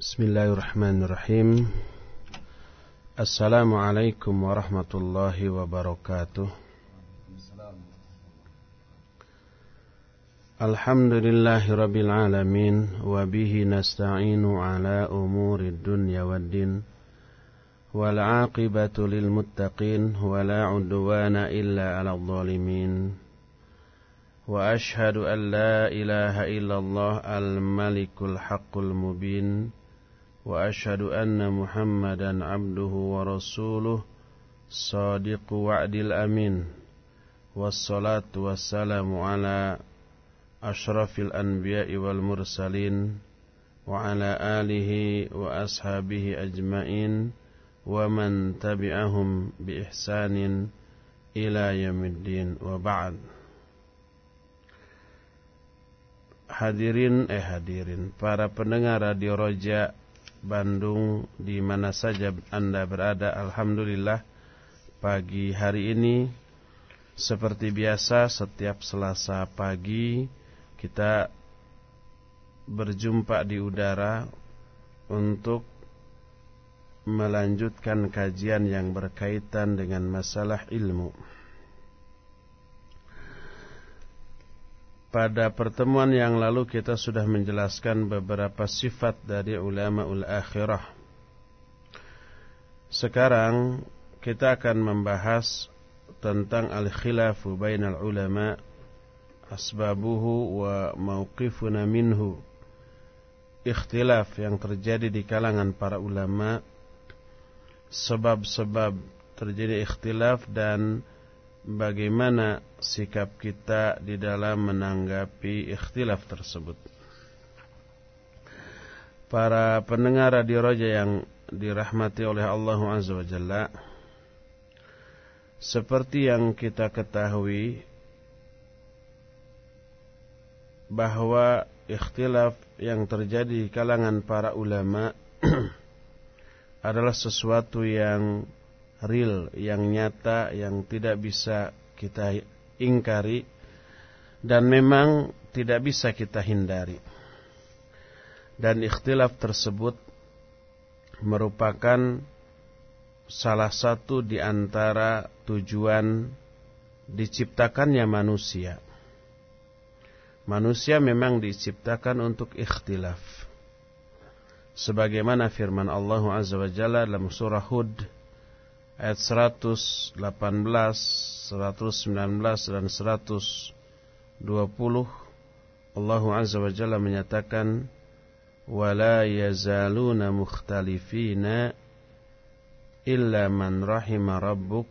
Bismillahirrahmanirrahim. Assalamualaikum warahmatullahi wabarakatuh. Alhamdulillahi rabbil alamin Wabihi nasta'inu ala umuri dunya waddin Wal'aqibatu lilmuttaqin Wala udwana illa ala zalimin. Wa ashadu an la ilaha illallah al-malikul haqqul mubin. وأشهد أن محمدا عبده ورسوله صادق وعد الأمين والصلاة والسلام على أشرف الأنبياء والمرسلين وعلى آله وأصحابه أجمعين ومن تبعهم بإحسان إلى يوم الدين وبعد Hadirin eh hadirin para pendengar Radio Roja Bandung di mana saja Anda berada Alhamdulillah pagi hari ini seperti biasa setiap Selasa pagi kita berjumpa di udara untuk melanjutkan kajian yang berkaitan dengan masalah ilmu. Pada pertemuan yang lalu kita sudah menjelaskan beberapa sifat dari ulama ul akhirah. Sekarang kita akan membahas tentang al-khilafu bainal ulama asbabuhu wa mauqifuna minhu. Ikhtilaf yang terjadi di kalangan para ulama sebab-sebab terjadi ikhtilaf dan bagaimana sikap kita di dalam menanggapi ikhtilaf tersebut. Para pendengar radio Roja yang dirahmati oleh Allah Azza wa Jalla, seperti yang kita ketahui bahwa ikhtilaf yang terjadi di kalangan para ulama adalah sesuatu yang real, yang nyata, yang tidak bisa kita ingkari dan memang tidak bisa kita hindari. Dan ikhtilaf tersebut merupakan salah satu di antara tujuan diciptakannya manusia. Manusia memang diciptakan untuk ikhtilaf. Sebagaimana firman Allah Azza wa Jalla dalam surah Hud ayat 118, 119 dan 120 Allah Azza wa Jalla menyatakan wala yazaluna mukhtalifina illa man rahima rabbuk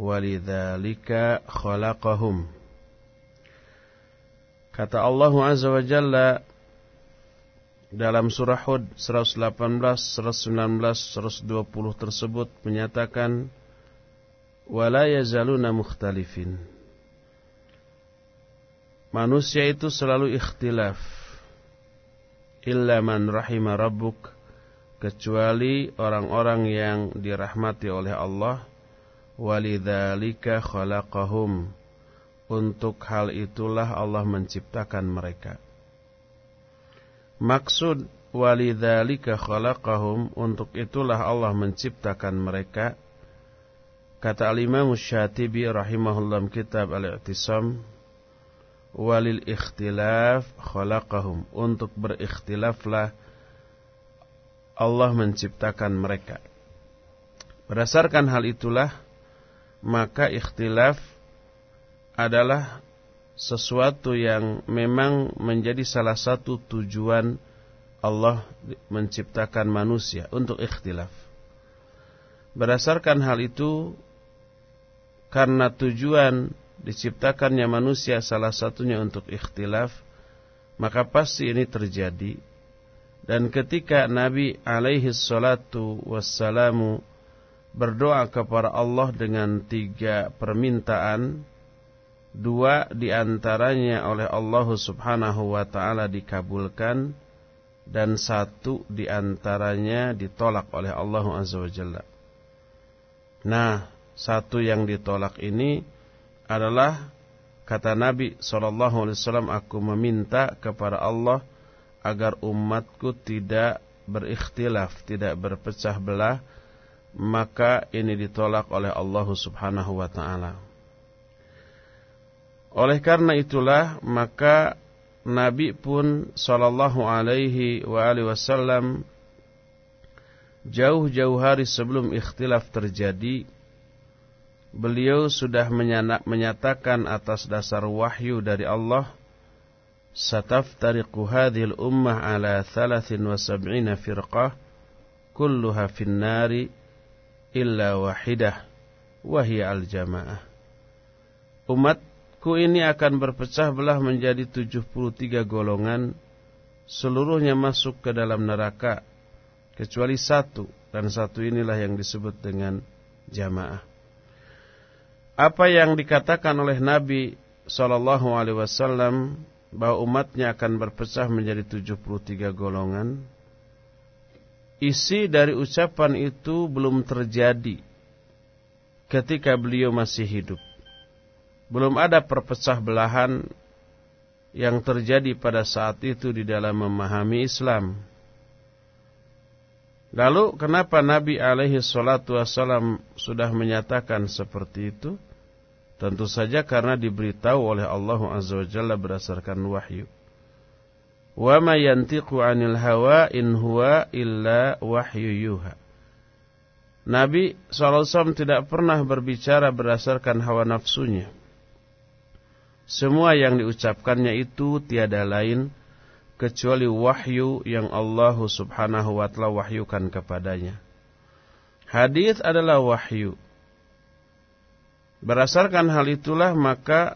walidzalika khalaqahum. Kata Allah Azza wa Jalla dalam surah Hud 118, 119, 120 tersebut menyatakan wala yazaluna mukhtalifin. Manusia itu selalu ikhtilaf. Illa man rahima rabbuk kecuali orang-orang yang dirahmati oleh Allah. Walidzalika khalaqahum. Untuk hal itulah Allah menciptakan mereka Maksud walidzalika khalaqahum untuk itulah Allah menciptakan mereka. Kata Al-Imam Syatibi rahimahullah kitab Al-I'tisam walil ikhtilaf khalaqahum untuk berikhtilaflah Allah menciptakan mereka. Berdasarkan hal itulah maka ikhtilaf adalah sesuatu yang memang menjadi salah satu tujuan Allah menciptakan manusia untuk ikhtilaf. Berdasarkan hal itu, karena tujuan diciptakannya manusia salah satunya untuk ikhtilaf, maka pasti ini terjadi. Dan ketika Nabi alaihi salatu wassalamu berdoa kepada Allah dengan tiga permintaan, Dua di antaranya oleh Allah subhanahu wa ta'ala dikabulkan Dan satu di antaranya ditolak oleh Allah azza wa jalla Nah satu yang ditolak ini adalah Kata Nabi SAW Aku meminta kepada Allah Agar umatku tidak berikhtilaf, tidak berpecah belah, maka ini ditolak oleh Allah Subhanahu wa taala. Oleh karena itulah maka Nabi pun sallallahu alaihi wa alihi wasallam jauh-jauh hari sebelum ikhtilaf terjadi beliau sudah menyatakan atas dasar wahyu dari Allah sataftariqu hadhil ummah ala 73 firqah kulluha finnari illa wahidah wahia al-jamaah. Umatku ini akan berpecah belah menjadi 73 golongan, seluruhnya masuk ke dalam neraka, kecuali satu, dan satu inilah yang disebut dengan jamaah. Apa yang dikatakan oleh Nabi Shallallahu Alaihi Wasallam bahwa umatnya akan berpecah menjadi 73 golongan Isi dari ucapan itu belum terjadi ketika beliau masih hidup. Belum ada perpecah belahan yang terjadi pada saat itu di dalam memahami Islam. Lalu kenapa Nabi alaihi salatu wassalam sudah menyatakan seperti itu? Tentu saja karena diberitahu oleh Allah Azza wa Jalla berdasarkan wahyu. Wa ma yantiqu 'anil hawa in huwa illa wahyu yuha. Nabi SAW tidak pernah berbicara berdasarkan hawa nafsunya. Semua yang diucapkannya itu tiada lain kecuali wahyu yang Allah Subhanahu wa taala wahyukan kepadanya. Hadis adalah wahyu. Berdasarkan hal itulah maka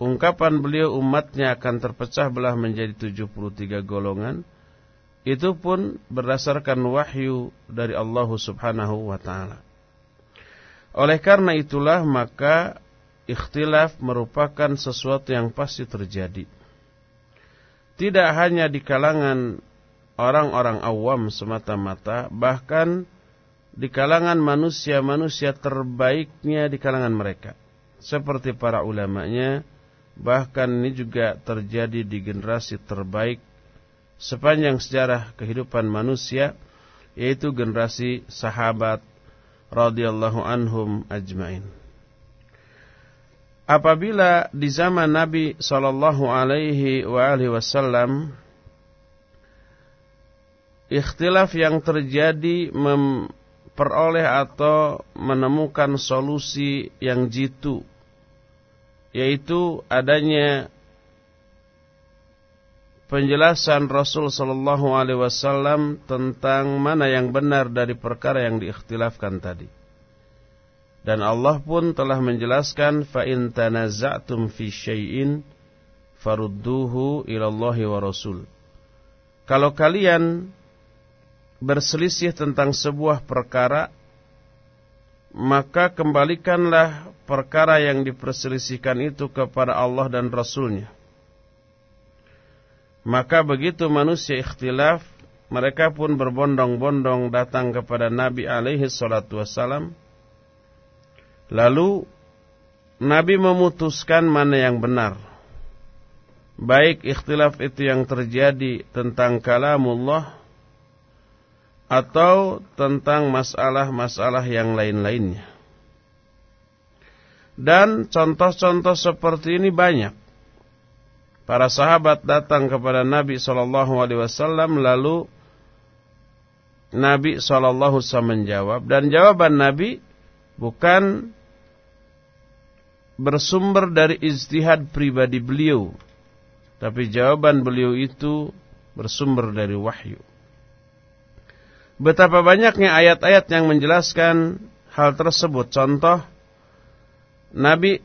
ungkapan beliau umatnya akan terpecah belah menjadi 73 golongan itu pun berdasarkan wahyu dari Allah Subhanahu wa taala. Oleh karena itulah maka ikhtilaf merupakan sesuatu yang pasti terjadi. Tidak hanya di kalangan orang-orang awam semata-mata, bahkan di kalangan manusia-manusia terbaiknya di kalangan mereka. Seperti para ulamanya, Bahkan ini juga terjadi di generasi terbaik sepanjang sejarah kehidupan manusia yaitu generasi sahabat radhiyallahu anhum ajmain. Apabila di zaman Nabi sallallahu alaihi wasallam ikhtilaf yang terjadi memperoleh atau menemukan solusi yang jitu yaitu adanya penjelasan Rasul sallallahu alaihi wasallam tentang mana yang benar dari perkara yang diikhtilafkan tadi. Dan Allah pun telah menjelaskan fa in tanaza'tum fi syai'in farudduhu ila Allah wa Rasul. Kalau kalian berselisih tentang sebuah perkara maka kembalikanlah perkara yang diperselisihkan itu kepada Allah dan Rasulnya. Maka begitu manusia ikhtilaf, mereka pun berbondong-bondong datang kepada Nabi alaihi salatu wassalam. Lalu Nabi memutuskan mana yang benar. Baik ikhtilaf itu yang terjadi tentang kalamullah atau tentang masalah-masalah yang lain-lainnya. Dan contoh-contoh seperti ini banyak. Para sahabat datang kepada Nabi Wasallam lalu Nabi Wasallam menjawab dan jawaban Nabi bukan bersumber dari ijtihad pribadi beliau, tapi jawaban beliau itu bersumber dari wahyu. Betapa banyaknya ayat-ayat yang menjelaskan hal tersebut. Contoh Nabi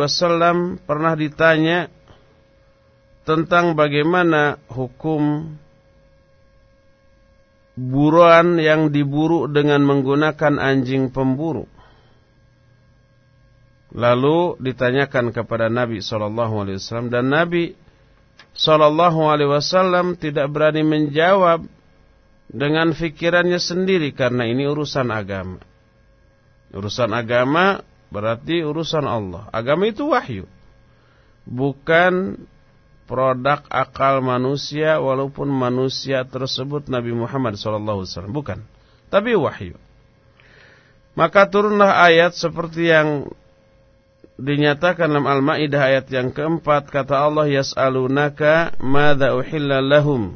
Wasallam pernah ditanya tentang bagaimana hukum buruan yang diburu dengan menggunakan anjing pemburu. Lalu ditanyakan kepada Nabi Shallallahu Alaihi Wasallam dan Nabi Shallallahu Alaihi Wasallam tidak berani menjawab dengan fikirannya sendiri karena ini urusan agama. Urusan agama berarti urusan Allah. Agama itu wahyu. Bukan produk akal manusia walaupun manusia tersebut Nabi Muhammad SAW bukan tapi wahyu maka turunlah ayat seperti yang dinyatakan dalam Al-Maidah ayat yang keempat kata Allah yas'alunaka madza uhilla lahum?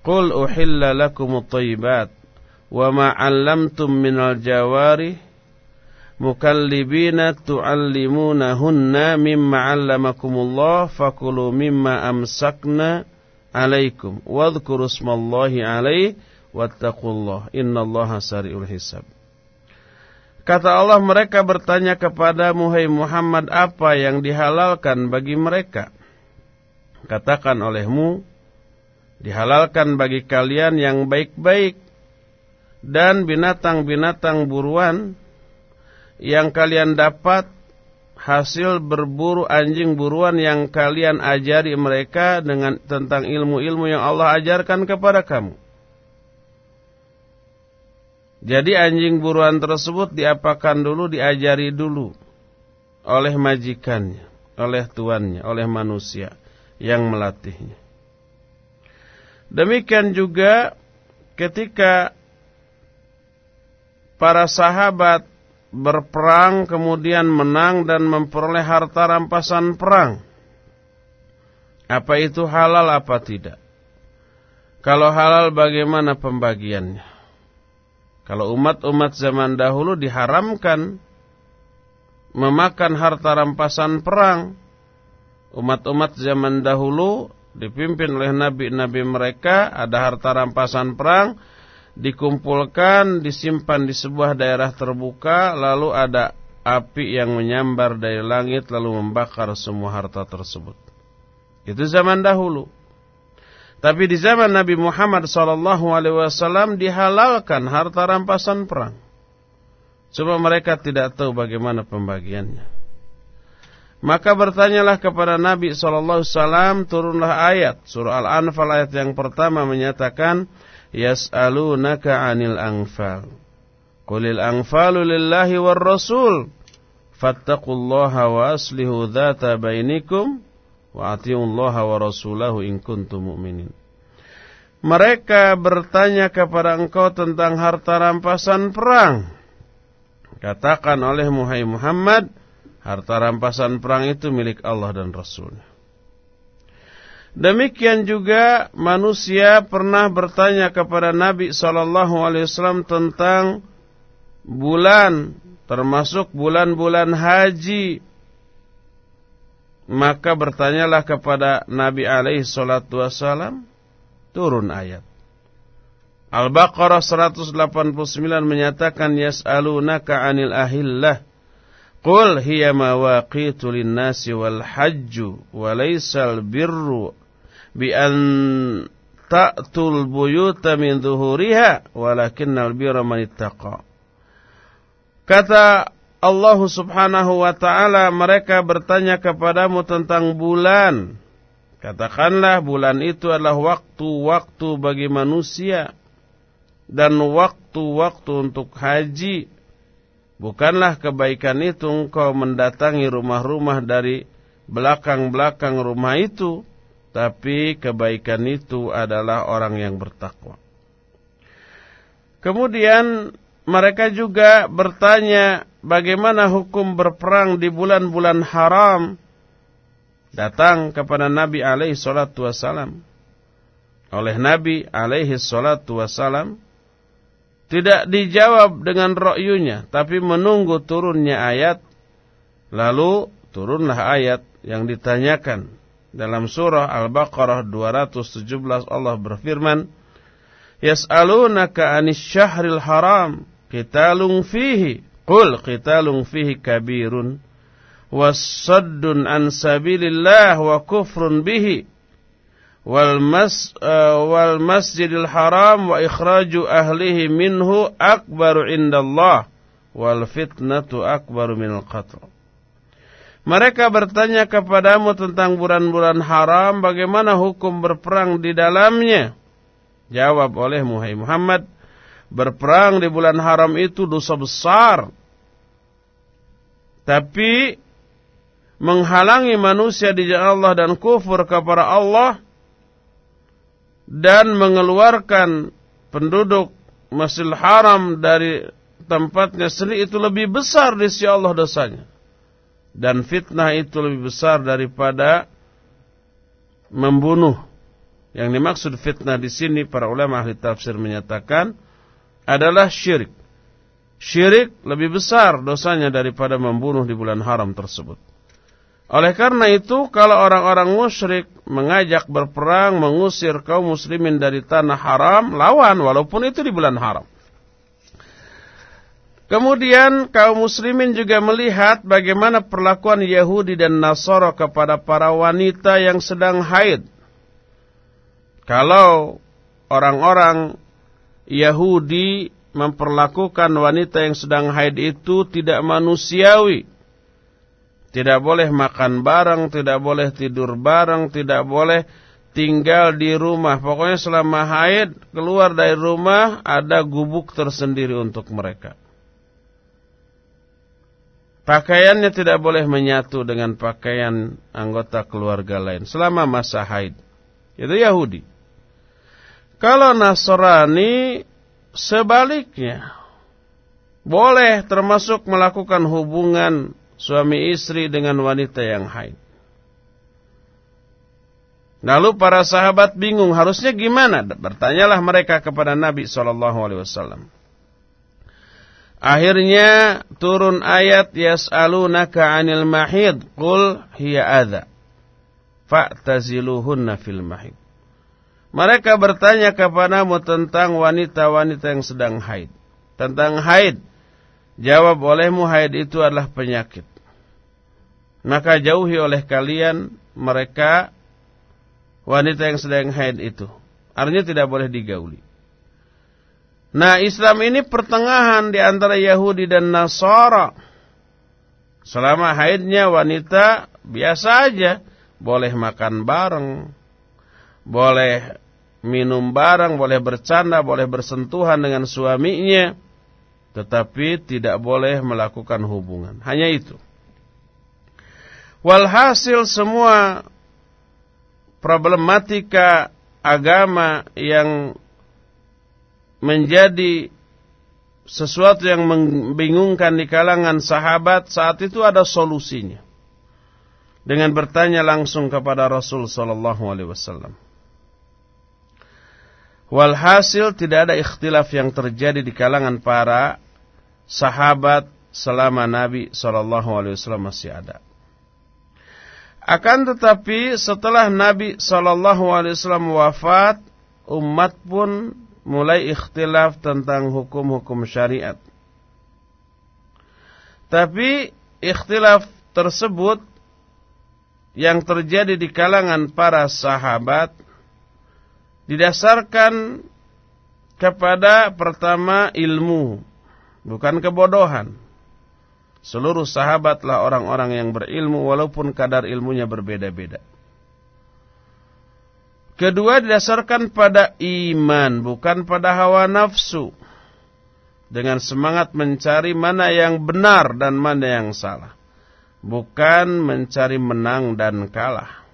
Qul uhilla lakumut thayyibat wa ma 'allamtum minal jawarih mukallibina tu'allimunahunna mimma 'allamakumullah fakulu mimma amsakna 'alaikum. Wadhkuru ismallahi 'alaihi wattaqullah. Innallaha sari'ul hisab Kata Allah mereka bertanya kepada Muhai Muhammad apa yang dihalalkan bagi mereka Katakan olehmu Dihalalkan bagi kalian yang baik-baik Dan binatang-binatang buruan yang kalian dapat hasil berburu anjing buruan yang kalian ajari mereka dengan tentang ilmu-ilmu yang Allah ajarkan kepada kamu. Jadi anjing buruan tersebut diapakan dulu, diajari dulu oleh majikannya, oleh tuannya, oleh manusia yang melatihnya. Demikian juga ketika para sahabat berperang kemudian menang dan memperoleh harta rampasan perang. Apa itu halal apa tidak? Kalau halal bagaimana pembagiannya? Kalau umat-umat zaman dahulu diharamkan memakan harta rampasan perang. Umat-umat zaman dahulu dipimpin oleh nabi-nabi mereka ada harta rampasan perang dikumpulkan, disimpan di sebuah daerah terbuka, lalu ada api yang menyambar dari langit lalu membakar semua harta tersebut. Itu zaman dahulu. Tapi di zaman Nabi Muhammad SAW dihalalkan harta rampasan perang. Cuma mereka tidak tahu bagaimana pembagiannya. Maka bertanyalah kepada Nabi SAW turunlah ayat. Surah Al-Anfal ayat yang pertama menyatakan yas'alunaka 'anil anfal. Qulil anfalu lillahi war rasul. Fattaqullaha wa aslihu dzata bainikum wa atiullaha wa rasulahu in kuntum mu'minin. Mereka bertanya kepada engkau tentang harta rampasan perang. Katakan oleh Muhammad, harta rampasan perang itu milik Allah dan Rasulnya. Demikian juga manusia pernah bertanya kepada Nabi SAW tentang bulan, termasuk bulan-bulan haji. Maka bertanyalah kepada Nabi SAW, turun ayat. Al-Baqarah 189 menyatakan yas'alunaka 'anil ahillah Qul hiya mawaqitu lin-nasi wal hajju wa laysal birru bi an ta'tul buyuta min zuhuriha walakinnal birra man ittaqa. Kata Allah Subhanahu wa taala mereka bertanya kepadamu tentang bulan. Katakanlah bulan itu adalah waktu-waktu bagi manusia dan waktu-waktu untuk haji. Bukanlah kebaikan itu engkau mendatangi rumah-rumah dari belakang-belakang rumah itu tapi kebaikan itu adalah orang yang bertakwa. Kemudian mereka juga bertanya bagaimana hukum berperang di bulan-bulan haram. Datang kepada Nabi alaihi salatu wasalam. Oleh Nabi alaihi salatu wasalam. Tidak dijawab dengan ro'yunya. Tapi menunggu turunnya ayat. Lalu turunlah ayat yang ditanyakan dalam surah Al-Baqarah 217 Allah berfirman, Yas'alunaka 'anis syahril haram qitalun fihi. Qul qitalun fihi kabirun. Wasaddun an sabilillah wa kufrun bihi. Wal mas uh, wal masjidil haram wa ikhraju ahlihi minhu akbaru indallah. Wal fitnatu akbaru minal qatl. Mereka bertanya kepadamu tentang bulan-bulan haram, bagaimana hukum berperang di dalamnya? Jawab oleh Muhammad, berperang di bulan haram itu dosa besar. Tapi menghalangi manusia di jalan Allah dan kufur kepada Allah dan mengeluarkan penduduk Masjidil Haram dari tempatnya sendiri itu lebih besar di sisi Allah dosanya. Dan fitnah itu lebih besar daripada membunuh. Yang dimaksud fitnah di sini para ulama ahli tafsir menyatakan adalah syirik. Syirik lebih besar dosanya daripada membunuh di bulan haram tersebut. Oleh karena itu, kalau orang-orang musyrik mengajak berperang, mengusir kaum muslimin dari tanah haram, lawan walaupun itu di bulan haram. Kemudian kaum muslimin juga melihat bagaimana perlakuan Yahudi dan Nasara kepada para wanita yang sedang haid. Kalau orang-orang Yahudi memperlakukan wanita yang sedang haid itu tidak manusiawi, tidak boleh makan bareng, tidak boleh tidur bareng, tidak boleh tinggal di rumah. Pokoknya selama haid keluar dari rumah ada gubuk tersendiri untuk mereka. Pakaiannya tidak boleh menyatu dengan pakaian anggota keluarga lain selama masa haid. Itu Yahudi. Kalau Nasrani sebaliknya boleh termasuk melakukan hubungan suami istri dengan wanita yang haid. Lalu para sahabat bingung harusnya gimana? Bertanyalah mereka kepada Nabi Wasallam. Akhirnya turun ayat yas'alunaka 'anil mahid qul hiya adza fa'taziluhunna fil mahid. Mereka bertanya kepadamu tentang wanita-wanita yang sedang haid. Tentang haid. Jawab olehmu haid itu adalah penyakit. Maka jauhi oleh kalian mereka wanita yang sedang haid itu. Artinya tidak boleh digauli. Nah Islam ini pertengahan di antara Yahudi dan Nasara. Selama haidnya wanita biasa aja. Boleh makan bareng. Boleh minum bareng, boleh bercanda, boleh bersentuhan dengan suaminya tetapi tidak boleh melakukan hubungan. Hanya itu. Walhasil semua problematika agama yang menjadi sesuatu yang membingungkan di kalangan sahabat saat itu ada solusinya. Dengan bertanya langsung kepada Rasul sallallahu alaihi wasallam. Walhasil tidak ada ikhtilaf yang terjadi di kalangan para sahabat selama Nabi SAW masih ada. Akan tetapi setelah Nabi SAW wafat, umat pun mulai ikhtilaf tentang hukum-hukum syariat. Tapi ikhtilaf tersebut yang terjadi di kalangan para sahabat didasarkan kepada pertama ilmu bukan kebodohan. Seluruh sahabatlah orang-orang yang berilmu walaupun kadar ilmunya berbeda-beda. Kedua didasarkan pada iman, bukan pada hawa nafsu. Dengan semangat mencari mana yang benar dan mana yang salah. Bukan mencari menang dan kalah.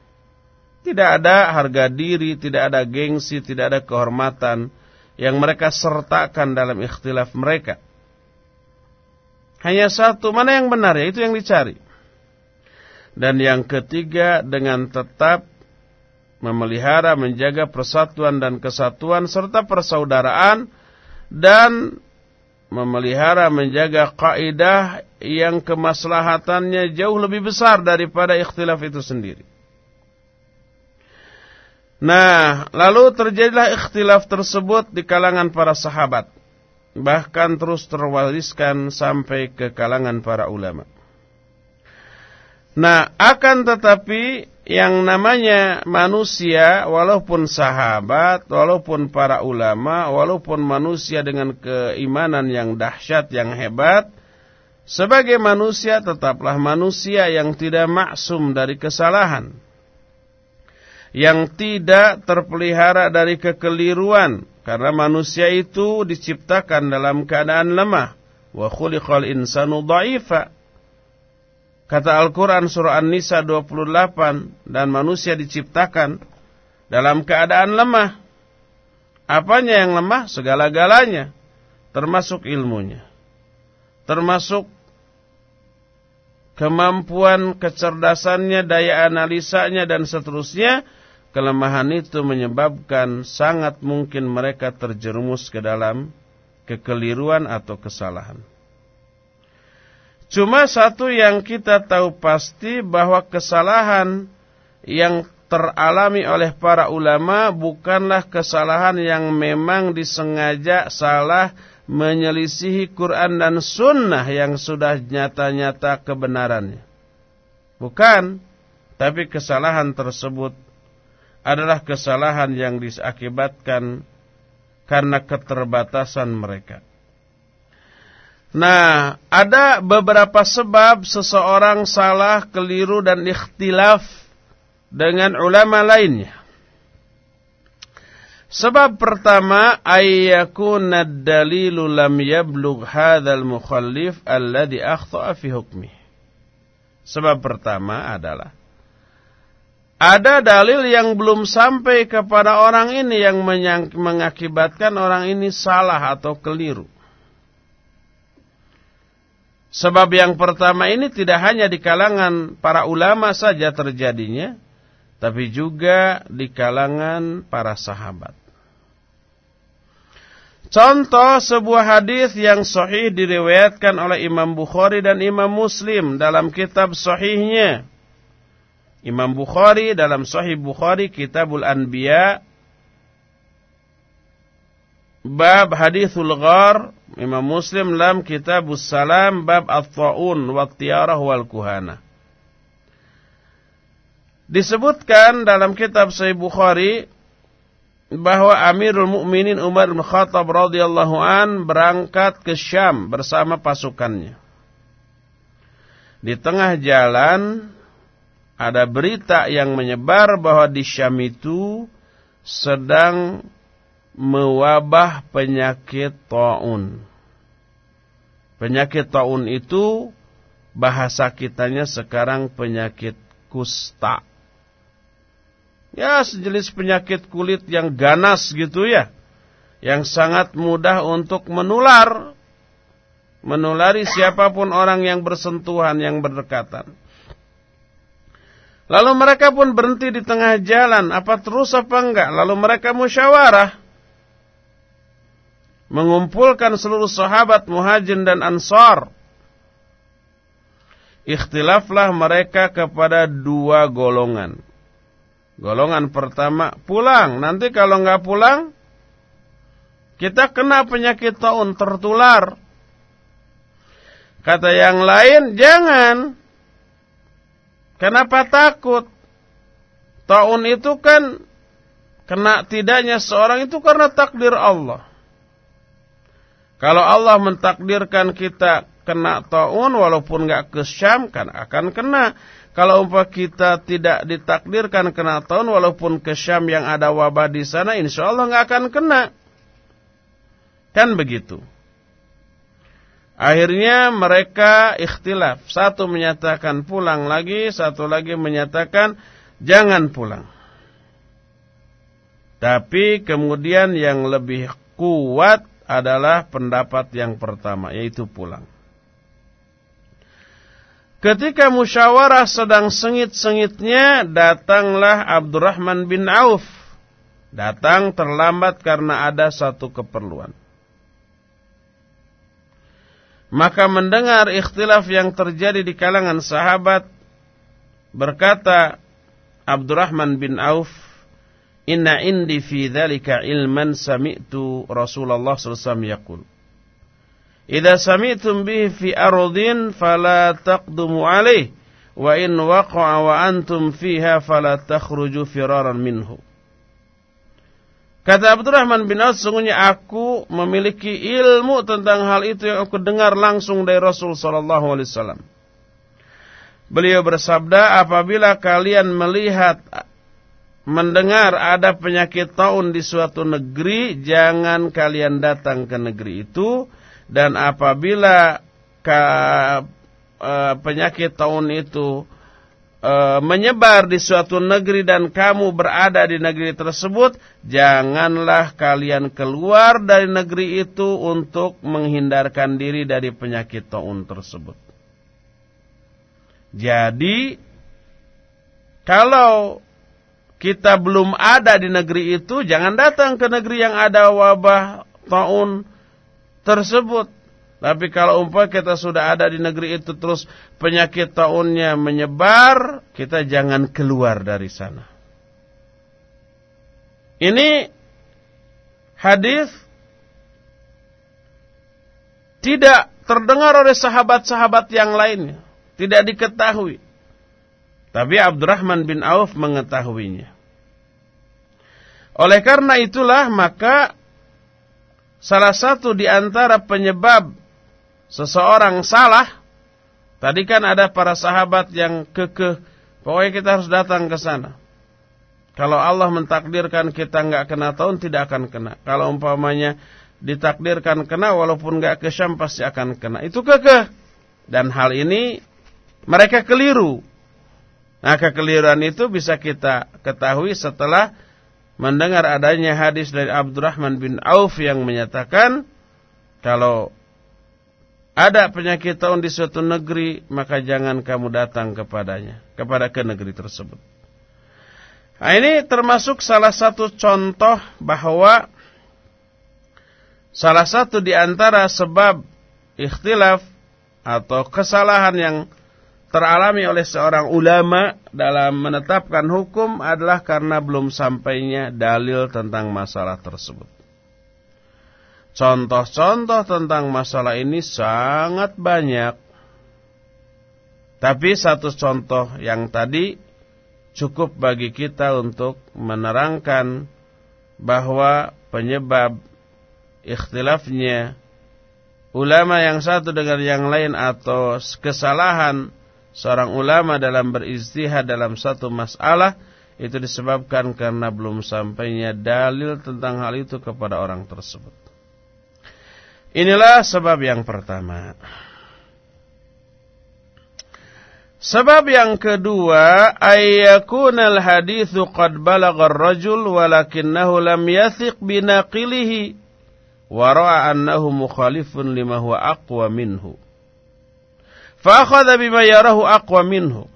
Tidak ada harga diri, tidak ada gengsi, tidak ada kehormatan yang mereka sertakan dalam ikhtilaf mereka. Hanya satu, mana yang benar ya, itu yang dicari. Dan yang ketiga dengan tetap memelihara, menjaga persatuan dan kesatuan serta persaudaraan dan memelihara, menjaga kaidah yang kemaslahatannya jauh lebih besar daripada ikhtilaf itu sendiri. Nah, lalu terjadilah ikhtilaf tersebut di kalangan para sahabat bahkan terus terwariskan sampai ke kalangan para ulama. Nah, akan tetapi yang namanya manusia, walaupun sahabat, walaupun para ulama, walaupun manusia dengan keimanan yang dahsyat, yang hebat, sebagai manusia tetaplah manusia yang tidak maksum dari kesalahan. Yang tidak terpelihara dari kekeliruan karena manusia itu diciptakan dalam keadaan lemah. Wa khuliqal insanu dha'ifa. Kata Al-Quran surah An-Nisa 28, dan manusia diciptakan dalam keadaan lemah. Apanya yang lemah? Segala-galanya, termasuk ilmunya. Termasuk kemampuan kecerdasannya, daya analisanya, dan seterusnya kelemahan itu menyebabkan sangat mungkin mereka terjerumus ke dalam kekeliruan atau kesalahan. Cuma satu yang kita tahu pasti bahwa kesalahan yang teralami oleh para ulama bukanlah kesalahan yang memang disengaja salah menyelisihi Quran dan Sunnah yang sudah nyata-nyata kebenarannya. Bukan, tapi kesalahan tersebut adalah kesalahan yang diakibatkan karena keterbatasan mereka. Nah, ada beberapa sebab seseorang salah, keliru dan ikhtilaf dengan ulama lainnya. Sebab pertama ayyakuna dalilu lam yablugh hadzal mukhallif alladhi akhta'a fi hukmi. Sebab pertama adalah ada dalil yang belum sampai kepada orang ini yang mengakibatkan orang ini salah atau keliru. Sebab yang pertama ini tidak hanya di kalangan para ulama saja terjadinya, tapi juga di kalangan para sahabat. Contoh sebuah hadis yang sahih diriwayatkan oleh Imam Bukhari dan Imam Muslim dalam kitab sahihnya Imam Bukhari dalam Sahih Bukhari Kitabul Anbiya. Bab hadithul ghar Imam Muslim dalam Kitabus Salam. Bab at-taun wa tiyarah wal kuhana. Disebutkan dalam kitab Sahih Bukhari bahwa Amirul Mukminin Umar bin Khattab radhiyallahu an berangkat ke Syam bersama pasukannya. Di tengah jalan ada berita yang menyebar bahwa di Syam itu sedang mewabah penyakit taun. Penyakit taun itu bahasa kitanya sekarang penyakit kusta. Ya sejenis penyakit kulit yang ganas gitu ya. Yang sangat mudah untuk menular. Menulari siapa pun orang yang bersentuhan, yang berdekatan. Lalu mereka pun berhenti di tengah jalan. Apa terus apa enggak? Lalu mereka musyawarah. Mengumpulkan seluruh sahabat muhajin dan ansar. Ikhtilaflah mereka kepada dua golongan. Golongan pertama, pulang. Nanti kalau enggak pulang, kita kena penyakit taun tertular. Kata yang lain, jangan. Kenapa takut? Taun itu kan kena tidaknya seorang itu karena takdir Allah. Kalau Allah mentakdirkan kita kena taun walaupun nggak ke Syam kan akan kena. Kalau umpah kita tidak ditakdirkan kena taun walaupun ke Syam yang ada wabah di sana insya Allah nggak akan kena. Kan begitu. Akhirnya mereka ikhtilaf. Satu menyatakan pulang lagi, satu lagi menyatakan jangan pulang. Tapi kemudian yang lebih kuat adalah pendapat yang pertama, yaitu pulang. Ketika musyawarah sedang sengit-sengitnya, datanglah Abdurrahman bin Auf. Datang terlambat karena ada satu keperluan. Maka mendengar ikhtilaf yang terjadi di kalangan sahabat berkata Abdurrahman bin Auf Inna indi fi dhalika ilman sami'tu Rasulullah SAW yaqul. Idza sami'tum bihi fi ardin fala taqdumu alaih wa in waqa'a wa antum fiha fala takhruju firaran minhu Kata Abdurrahman bin Auf, sungguhnya aku memiliki ilmu tentang hal itu yang aku dengar langsung dari Rasul sallallahu alaihi wasallam. Beliau bersabda, apabila kalian melihat mendengar ada penyakit taun di suatu negeri, jangan kalian datang ke negeri itu dan apabila ka, uh, penyakit taun itu uh, menyebar di suatu negeri dan kamu berada di negeri tersebut, janganlah kalian keluar dari negeri itu untuk menghindarkan diri dari penyakit taun tersebut. Jadi, kalau kita belum ada di negeri itu, jangan datang ke negeri yang ada wabah taun tersebut. Tapi kalau umpah kita sudah ada di negeri itu terus penyakit taunnya menyebar, kita jangan keluar dari sana. Ini hadis tidak terdengar oleh sahabat-sahabat yang lainnya, tidak diketahui. Tapi Abdurrahman bin Auf mengetahuinya. Oleh karena itulah maka salah satu di antara penyebab seseorang salah, tadi kan ada para sahabat yang kekeh, pokoknya kita harus datang ke sana. Kalau Allah mentakdirkan kita nggak kena tahun tidak akan kena. Kalau umpamanya ditakdirkan kena walaupun nggak ke Syam pasti akan kena. Itu kekeh. Dan hal ini mereka keliru. Nah kekeliruan itu bisa kita ketahui setelah mendengar adanya hadis dari Abdurrahman bin Auf yang menyatakan kalau ada penyakit tahun di suatu negeri maka jangan kamu datang kepadanya kepada ke negeri tersebut. Nah, ini termasuk salah satu contoh bahwa salah satu di antara sebab ikhtilaf atau kesalahan yang teralami oleh seorang ulama dalam menetapkan hukum adalah karena belum sampainya dalil tentang masalah tersebut. Contoh-contoh tentang masalah ini sangat banyak. Tapi satu contoh yang tadi cukup bagi kita untuk menerangkan bahwa penyebab ikhtilafnya ulama yang satu dengan yang lain atau kesalahan seorang ulama dalam beristihad dalam satu masalah itu disebabkan karena belum sampainya dalil tentang hal itu kepada orang tersebut. Inilah sebab yang pertama. Sebab yang kedua, ayyakunal hadithu qad balagha ar-rajul walakinnahu lam yathiq binaqilihi wa ra'a annahu mukhalifun lima huwa aqwa minhu. Fa'akhadha bima yarahu aqwa minhu.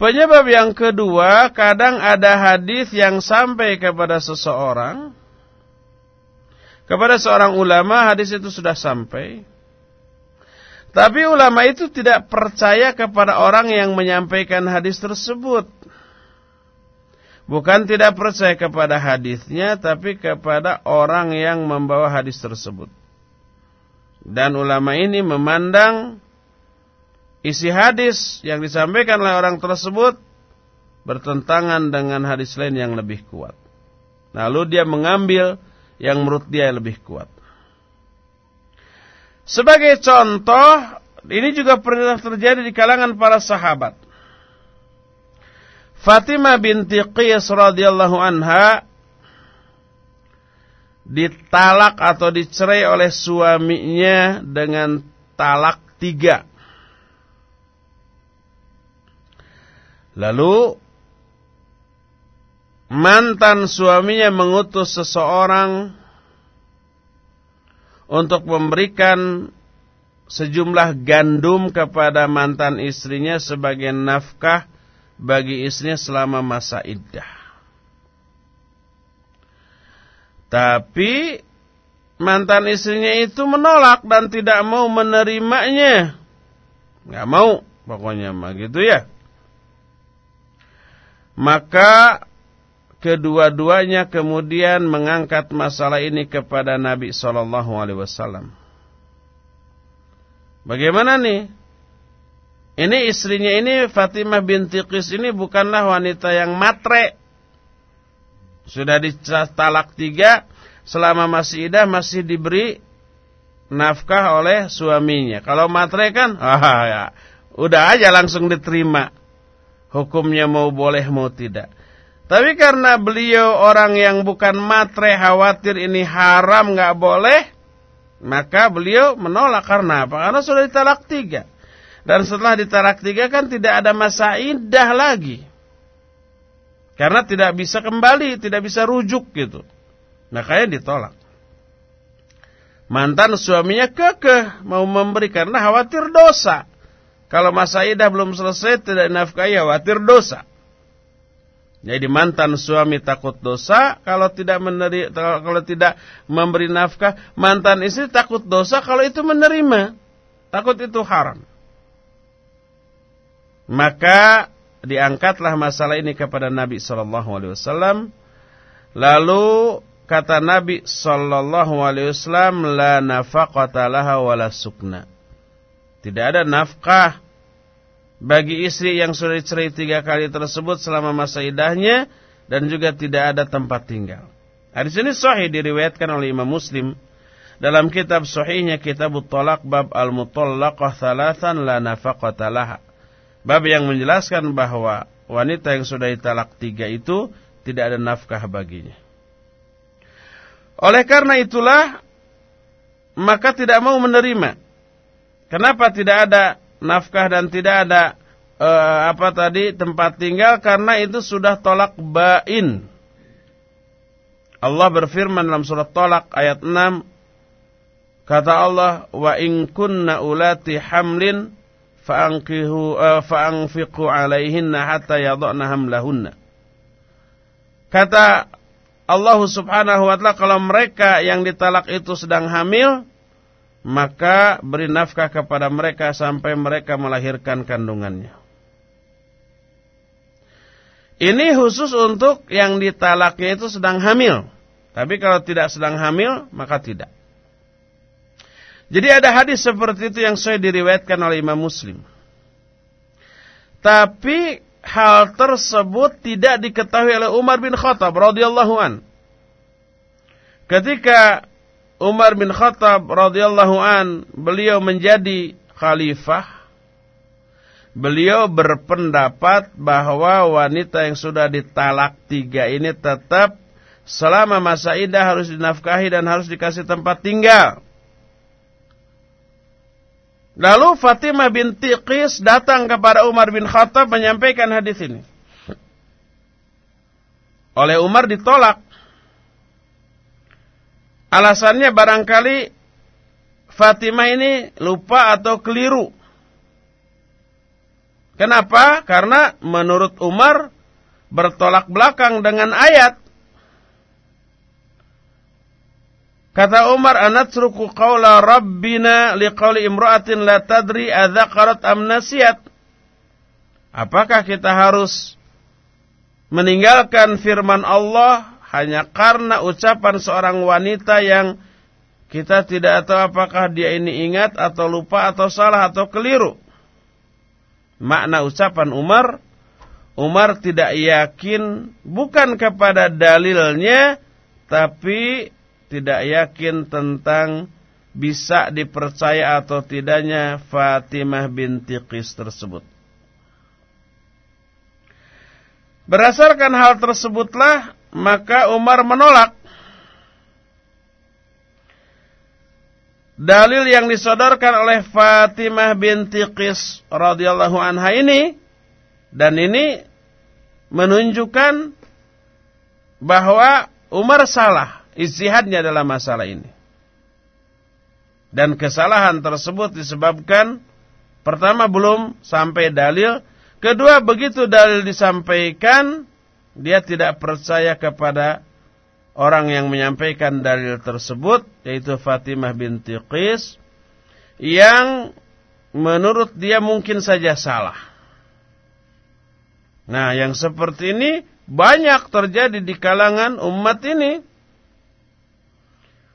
Penyebab yang kedua, kadang ada hadis yang sampai kepada seseorang. Kepada seorang ulama, hadis itu sudah sampai. Tapi ulama itu tidak percaya kepada orang yang menyampaikan hadis tersebut. Bukan tidak percaya kepada hadisnya, tapi kepada orang yang membawa hadis tersebut. Dan ulama ini memandang isi hadis yang disampaikan oleh orang tersebut bertentangan dengan hadis lain yang lebih kuat. Lalu dia mengambil yang menurut dia lebih kuat. Sebagai contoh, ini juga pernah terjadi di kalangan para sahabat. Fatimah binti Qis radhiyallahu anha ditalak atau dicerai oleh suaminya dengan talak tiga. Lalu mantan suaminya mengutus seseorang untuk memberikan sejumlah gandum kepada mantan istrinya sebagai nafkah bagi istrinya selama masa iddah. Tapi mantan istrinya itu menolak dan tidak mau menerimanya. Gak mau pokoknya mah gitu ya. Maka kedua-duanya kemudian mengangkat masalah ini kepada Nabi Shallallahu Alaihi Wasallam. Bagaimana nih? Ini istrinya ini Fatimah binti Qis ini bukanlah wanita yang matre. Sudah ditalak tiga, selama masih idah masih diberi nafkah oleh suaminya. Kalau matre kan, ah, ya, udah aja langsung diterima. Hukumnya mau boleh mau tidak. Tapi karena beliau orang yang bukan matre khawatir ini haram nggak boleh, Maka beliau menolak karena apa? Karena sudah ditalak tiga. Dan setelah ditalak tiga kan tidak ada masa indah lagi. Karena tidak bisa kembali, tidak bisa rujuk gitu. Makanya ditolak. Mantan suaminya kekeh mau memberi karena khawatir dosa. Kalau masa idah belum selesai tidak nafkahi khawatir dosa. Jadi mantan suami takut dosa kalau tidak meneri, kalau tidak memberi nafkah, mantan istri takut dosa kalau itu menerima. Takut itu haram. Maka diangkatlah masalah ini kepada Nabi sallallahu alaihi wasallam. Lalu kata Nabi sallallahu alaihi wasallam la nafaqata laha wala sukna. Tidak ada nafkah bagi istri yang sudah dicerai tiga kali tersebut selama masa idahnya dan juga tidak ada tempat tinggal. Hadis ini sahih diriwayatkan oleh Imam Muslim dalam kitab sahihnya Kitab Talaq bab al-mutallaqah thalathan la nafaqata laha. Bab yang menjelaskan bahwa wanita yang sudah ditalak tiga itu tidak ada nafkah baginya. Oleh karena itulah maka tidak mau menerima. Kenapa tidak ada nafkah dan tidak ada uh, apa tadi tempat tinggal karena itu sudah tolak bain. Allah berfirman dalam surat Tolak ayat 6 kata Allah wa in kunna ulati hamlin fa'anqihu uh, fa'anfiqu 'alaihinna hatta yadhna hamlahunna. Kata Allah Subhanahu wa taala kalau mereka yang ditalak itu sedang hamil maka beri nafkah kepada mereka sampai mereka melahirkan kandungannya. Ini khusus untuk yang ditalaknya itu sedang hamil. Tapi kalau tidak sedang hamil, maka tidak. Jadi ada hadis seperti itu yang saya diriwayatkan oleh Imam Muslim. Tapi hal tersebut tidak diketahui oleh Umar bin Khattab radhiyallahu an. Ketika Umar bin Khattab radhiyallahu an beliau menjadi khalifah beliau berpendapat bahwa wanita yang sudah ditalak tiga ini tetap selama masa idah harus dinafkahi dan harus dikasih tempat tinggal. Lalu Fatimah binti Qis datang kepada Umar bin Khattab menyampaikan hadis ini. Oleh Umar ditolak. Alasannya barangkali Fatimah ini lupa atau keliru. Kenapa? Karena menurut Umar bertolak belakang dengan ayat. Kata Umar, "Anatsruku qawla rabbina liqauli imra'atin la tadri adzakarat am nasiat?" Apakah kita harus meninggalkan firman Allah hanya karena ucapan seorang wanita yang kita tidak tahu apakah dia ini ingat atau lupa atau salah atau keliru. Makna ucapan Umar, Umar tidak yakin bukan kepada dalilnya, tapi tidak yakin tentang bisa dipercaya atau tidaknya Fatimah binti Qis tersebut. Berdasarkan hal tersebutlah maka Umar menolak dalil yang disodorkan oleh Fatimah binti Qis radhiyallahu anha ini dan ini menunjukkan bahwa Umar salah istihadnya dalam masalah ini. Dan kesalahan tersebut disebabkan pertama belum sampai dalil, kedua begitu dalil disampaikan dia tidak percaya kepada orang yang menyampaikan dalil tersebut yaitu Fatimah binti Qis yang menurut dia mungkin saja salah. Nah, yang seperti ini banyak terjadi di kalangan umat ini.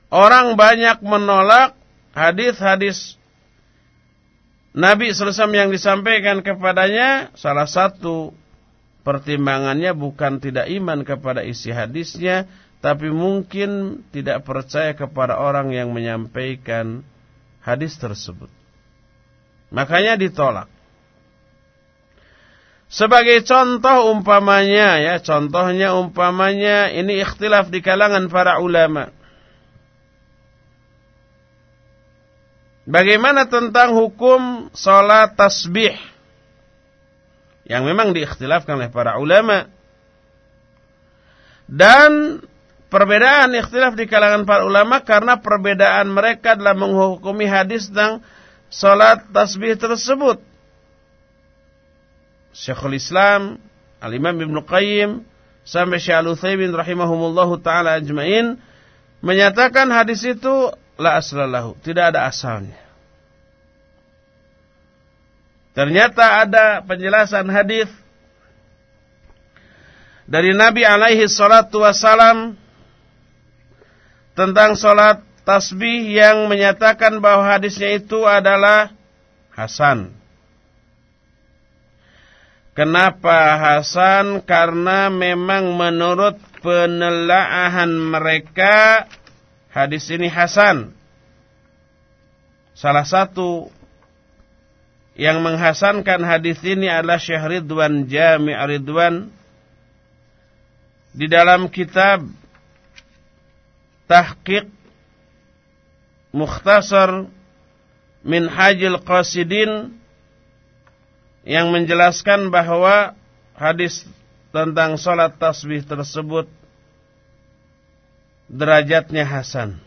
Orang banyak menolak hadis-hadis Nabi SAW yang disampaikan kepadanya. Salah satu pertimbangannya bukan tidak iman kepada isi hadisnya, tapi mungkin tidak percaya kepada orang yang menyampaikan hadis tersebut. Makanya ditolak. Sebagai contoh umpamanya ya, contohnya umpamanya ini ikhtilaf di kalangan para ulama. Bagaimana tentang hukum sholat tasbih? Yang memang diikhtilafkan oleh para ulama. Dan perbedaan ikhtilaf di kalangan para ulama karena perbedaan mereka dalam menghukumi hadis tentang sholat tasbih tersebut. Syekhul Islam, Al-Imam Ibn Qayyim, sampai Syekh Al-Utsaimin rahimahumullahu taala ajmain menyatakan hadis itu la aslalahu, tidak ada asalnya. Ternyata ada penjelasan hadis dari Nabi alaihi salatu wasalam tentang salat tasbih yang menyatakan bahwa hadisnya itu adalah hasan. Kenapa Hasan? Karena memang menurut penelaahan mereka hadis ini Hasan. Salah satu yang menghasankan hadis ini adalah Syekh Ridwan Jami' Ridwan di dalam kitab Tahqiq Mukhtasar Minhajil Qasidin yang menjelaskan bahwa hadis tentang sholat tasbih tersebut derajatnya hasan.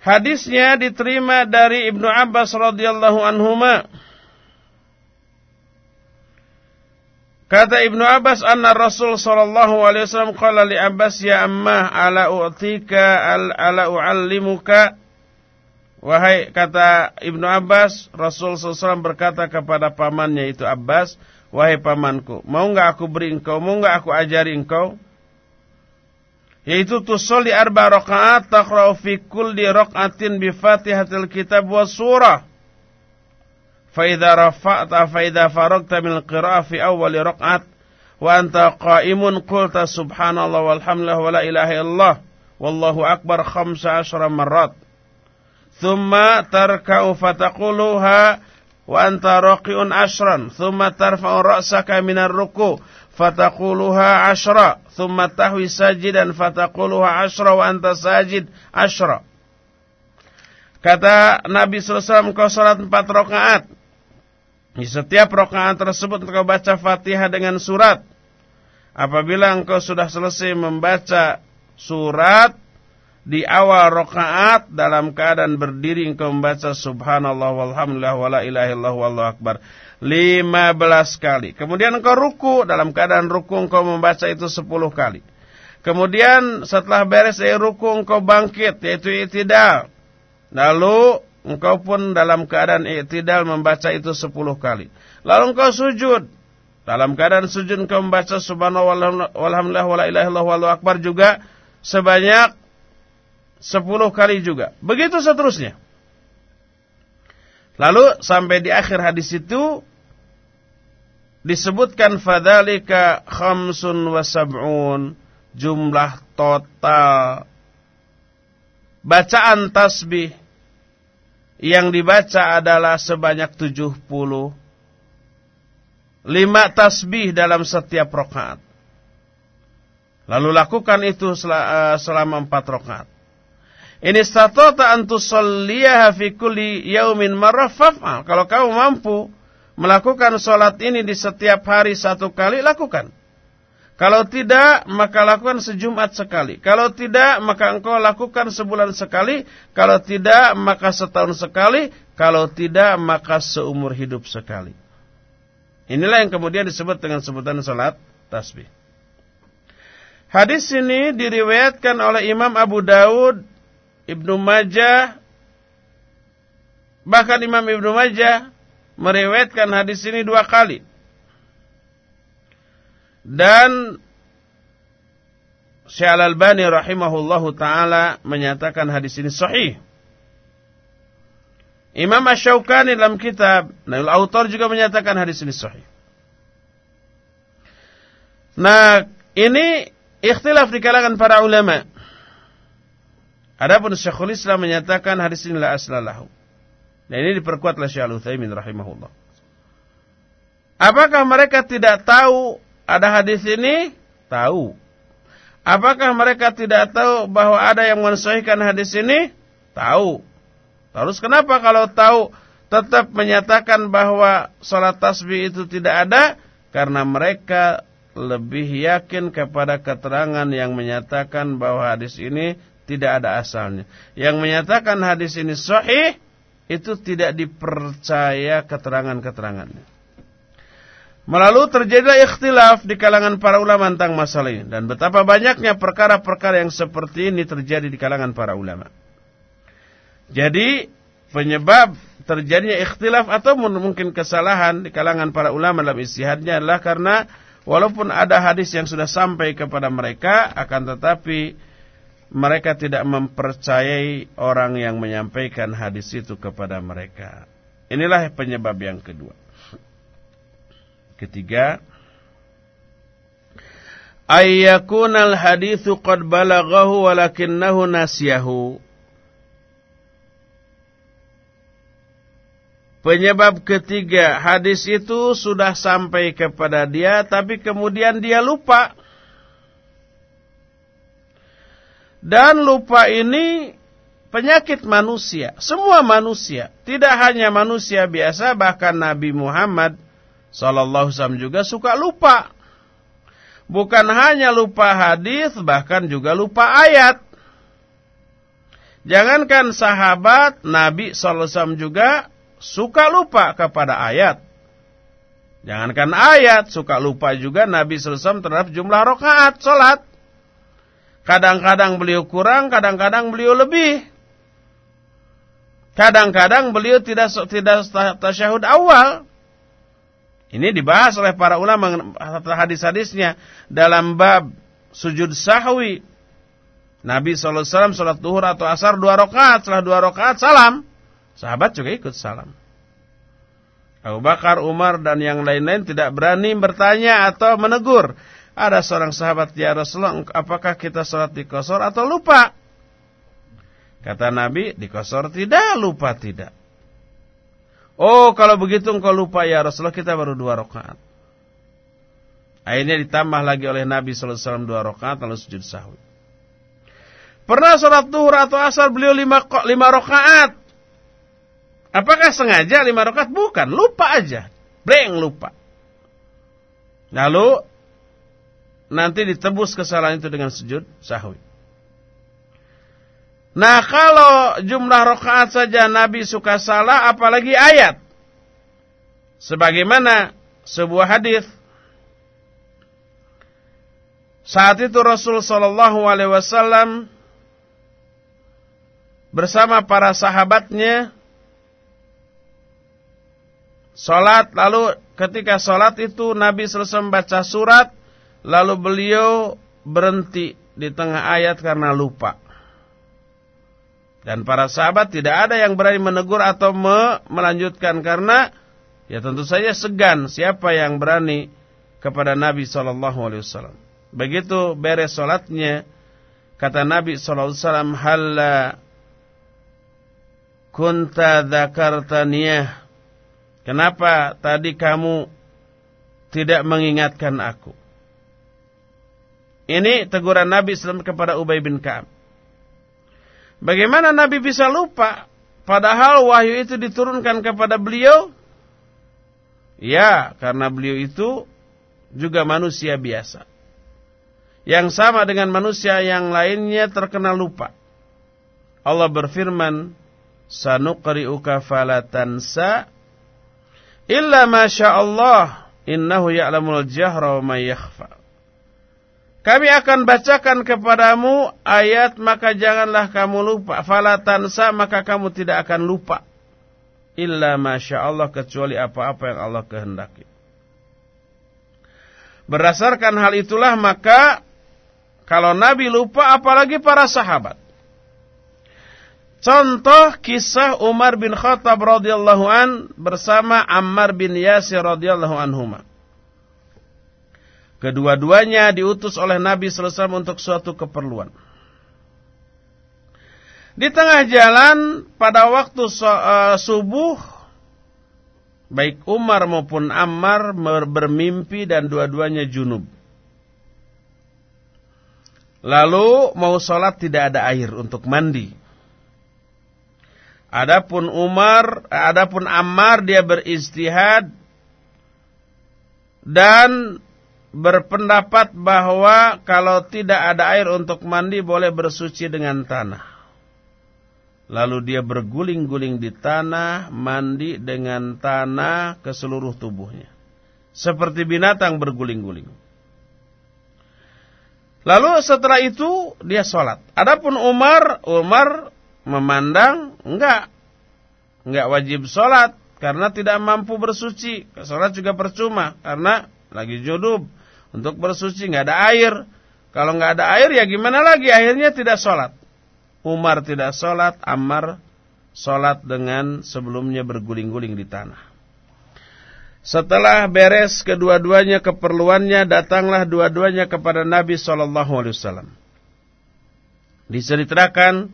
Hadisnya diterima dari Ibnu Abbas radhiyallahu anhuma. Kata Ibnu Abbas anna Rasul sallallahu alaihi wasallam qala li Abbas ya ammah ala u'tika al ala u'allimuka Wahai kata Ibnu Abbas, Rasul SAW berkata kepada pamannya itu Abbas, Wahai pamanku, mau enggak aku beri engkau, mau enggak aku ajari engkau? Yaitu tusolli arba rakaat taqra'u fi kulli raka'atin bi Fatihatil Kitab wa surah. Fa idza rafa'ta fa idza faragta min al-qira'ah fi awwal raka'at wa anta qa'imun qulta subhanallah walhamdulillah wa la ilaha illallah wallahu akbar 15 marrat. Thumma tarka'u fataquluha wa anta raqi'un ashran. Thumma tarfa'u ra'saka minar ruku' fataquluha ashra. Thumma tahwi sajidan fataquluha ashra wa anta sajid ashra. Kata Nabi SAW, kau salat empat rakaat. Di setiap rakaat tersebut engkau baca Fatihah dengan surat. Apabila engkau sudah selesai membaca surat, di awal rakaat dalam keadaan berdiri engkau membaca subhanallah walhamdulillah wala ilaha illallah wallahu akbar 15 kali. Kemudian engkau ruku dalam keadaan ruku engkau membaca itu 10 kali. Kemudian setelah beres dari ruku engkau bangkit yaitu i'tidal. Lalu engkau pun dalam keadaan i'tidal membaca itu 10 kali. Lalu engkau sujud. Dalam keadaan sujud engkau membaca subhanallah walhamdulillah wala ilaha akbar juga sebanyak sepuluh kali juga. Begitu seterusnya. Lalu sampai di akhir hadis itu disebutkan fadalika khamsun wa sab'un jumlah total bacaan tasbih yang dibaca adalah sebanyak tujuh puluh lima tasbih dalam setiap rokaat. Lalu lakukan itu eh, selama empat rokaat. Ini statota antusalliyaha fi kulli yaumin marrah. Kalau kamu mampu melakukan sholat ini di setiap hari satu kali, lakukan. Kalau tidak, maka lakukan sejumat sekali. Kalau tidak, maka engkau lakukan sebulan sekali. Kalau tidak, maka setahun sekali. Kalau tidak, maka seumur hidup sekali. Inilah yang kemudian disebut dengan sebutan sholat tasbih. Hadis ini diriwayatkan oleh Imam Abu Daud Ibnu Majah bahkan Imam Ibnu Majah meriwayatkan hadis ini dua kali. Dan Syekh Al-Albani rahimahullahu taala menyatakan hadis ini sahih. Imam Asy-Syaukani dalam kitab Nail Autor juga menyatakan hadis ini sahih. Nah, ini ikhtilaf di kalangan para ulama. Adapun Syekhul Islam menyatakan hadis ini la aslalahu. Dan ini diperkuat oleh Syekh Al-Utsaimin rahimahullah. Apakah mereka tidak tahu ada hadis ini? Tahu. Apakah mereka tidak tahu bahwa ada yang mensahihkan hadis ini? Tahu. Terus kenapa kalau tahu tetap menyatakan bahwa sholat tasbih itu tidak ada? Karena mereka lebih yakin kepada keterangan yang menyatakan bahwa hadis ini tidak ada asalnya. Yang menyatakan hadis ini sahih itu tidak dipercaya keterangan-keterangannya. Melalui terjadilah ikhtilaf di kalangan para ulama tentang masalah ini. Dan betapa banyaknya perkara-perkara yang seperti ini terjadi di kalangan para ulama. Jadi penyebab terjadinya ikhtilaf atau mungkin kesalahan di kalangan para ulama dalam istihadnya adalah karena walaupun ada hadis yang sudah sampai kepada mereka akan tetapi mereka tidak mempercayai orang yang menyampaikan hadis itu kepada mereka. Inilah penyebab yang kedua. Ketiga, ayyakunal hadithu qad balaghahu walakinnahu nasyahu. Penyebab ketiga, hadis itu sudah sampai kepada dia tapi kemudian dia lupa. Dan lupa ini penyakit manusia. Semua manusia. Tidak hanya manusia biasa, bahkan Nabi Muhammad SAW juga suka lupa. Bukan hanya lupa hadis, bahkan juga lupa ayat. Jangankan sahabat, Nabi SAW juga suka lupa kepada ayat. Jangankan ayat, suka lupa juga Nabi SAW terhadap jumlah rokaat, sholat. Kadang-kadang beliau kurang, kadang-kadang beliau lebih. Kadang-kadang beliau tidak tidak tasyahud awal. Ini dibahas oleh para ulama hadis-hadisnya dalam bab sujud sahwi. Nabi SAW sholat duhur atau asar dua rakaat, setelah dua rakaat salam. Sahabat juga ikut salam. Abu Bakar, Umar dan yang lain-lain tidak berani bertanya atau menegur. Ada seorang sahabat ya Rasulullah, apakah kita sholat di kosor atau lupa? Kata Nabi, di kosor tidak, lupa tidak. Oh, kalau begitu engkau lupa ya Rasulullah, kita baru dua rakaat. Akhirnya ditambah lagi oleh Nabi SAW dua rakaat lalu sujud sahwi. Pernah sholat duhur atau asar beliau lima, lima rakaat. Apakah sengaja lima rakaat? Bukan, lupa aja. Blank lupa. Lalu nanti ditebus kesalahan itu dengan sujud sahwi. Nah kalau jumlah rakaat saja Nabi suka salah apalagi ayat. Sebagaimana sebuah hadis saat itu Rasul Shallallahu Alaihi Wasallam bersama para sahabatnya Salat lalu ketika salat itu Nabi selesai membaca surat Lalu beliau berhenti di tengah ayat karena lupa. Dan para sahabat tidak ada yang berani menegur atau me melanjutkan karena ya tentu saja segan siapa yang berani kepada Nabi Shallallahu Alaihi Wasallam. Begitu beres solatnya kata Nabi Shallallahu Alaihi Wasallam halla kunta dzakartaniyah. Kenapa tadi kamu tidak mengingatkan aku? Ini teguran Nabi SAW kepada Ubay bin Ka'ab. Bagaimana Nabi bisa lupa? Padahal wahyu itu diturunkan kepada beliau. Ya, karena beliau itu juga manusia biasa. Yang sama dengan manusia yang lainnya terkena lupa. Allah berfirman, Sanuqri'uka falatansa illa ma Allah innahu ya'lamul jahra wa ma yakhfa. Kami akan bacakan kepadamu ayat maka janganlah kamu lupa. Falatansa maka kamu tidak akan lupa. Illa masya Allah kecuali apa-apa yang Allah kehendaki. Berdasarkan hal itulah maka kalau Nabi lupa apalagi para sahabat. Contoh kisah Umar bin Khattab radhiyallahu an bersama Ammar bin Yasir radhiyallahu anhumah. Kedua-duanya diutus oleh Nabi SAW untuk suatu keperluan. Di tengah jalan pada waktu uh, subuh, baik Umar maupun Ammar bermimpi dan dua-duanya junub. Lalu mau sholat tidak ada air untuk mandi. Adapun Umar, adapun Ammar dia beristihad dan berpendapat bahwa kalau tidak ada air untuk mandi boleh bersuci dengan tanah. Lalu dia berguling-guling di tanah, mandi dengan tanah ke seluruh tubuhnya. Seperti binatang berguling-guling. Lalu setelah itu dia sholat. Adapun Umar, Umar memandang enggak. Enggak wajib sholat karena tidak mampu bersuci. Sholat juga percuma karena lagi judub. Untuk bersuci enggak ada air. Kalau enggak ada air ya gimana lagi akhirnya tidak sholat. Umar tidak sholat, Ammar sholat dengan sebelumnya berguling-guling di tanah. Setelah beres kedua-duanya keperluannya, datanglah dua-duanya kepada Nabi Shallallahu Alaihi Wasallam. Diceritakan,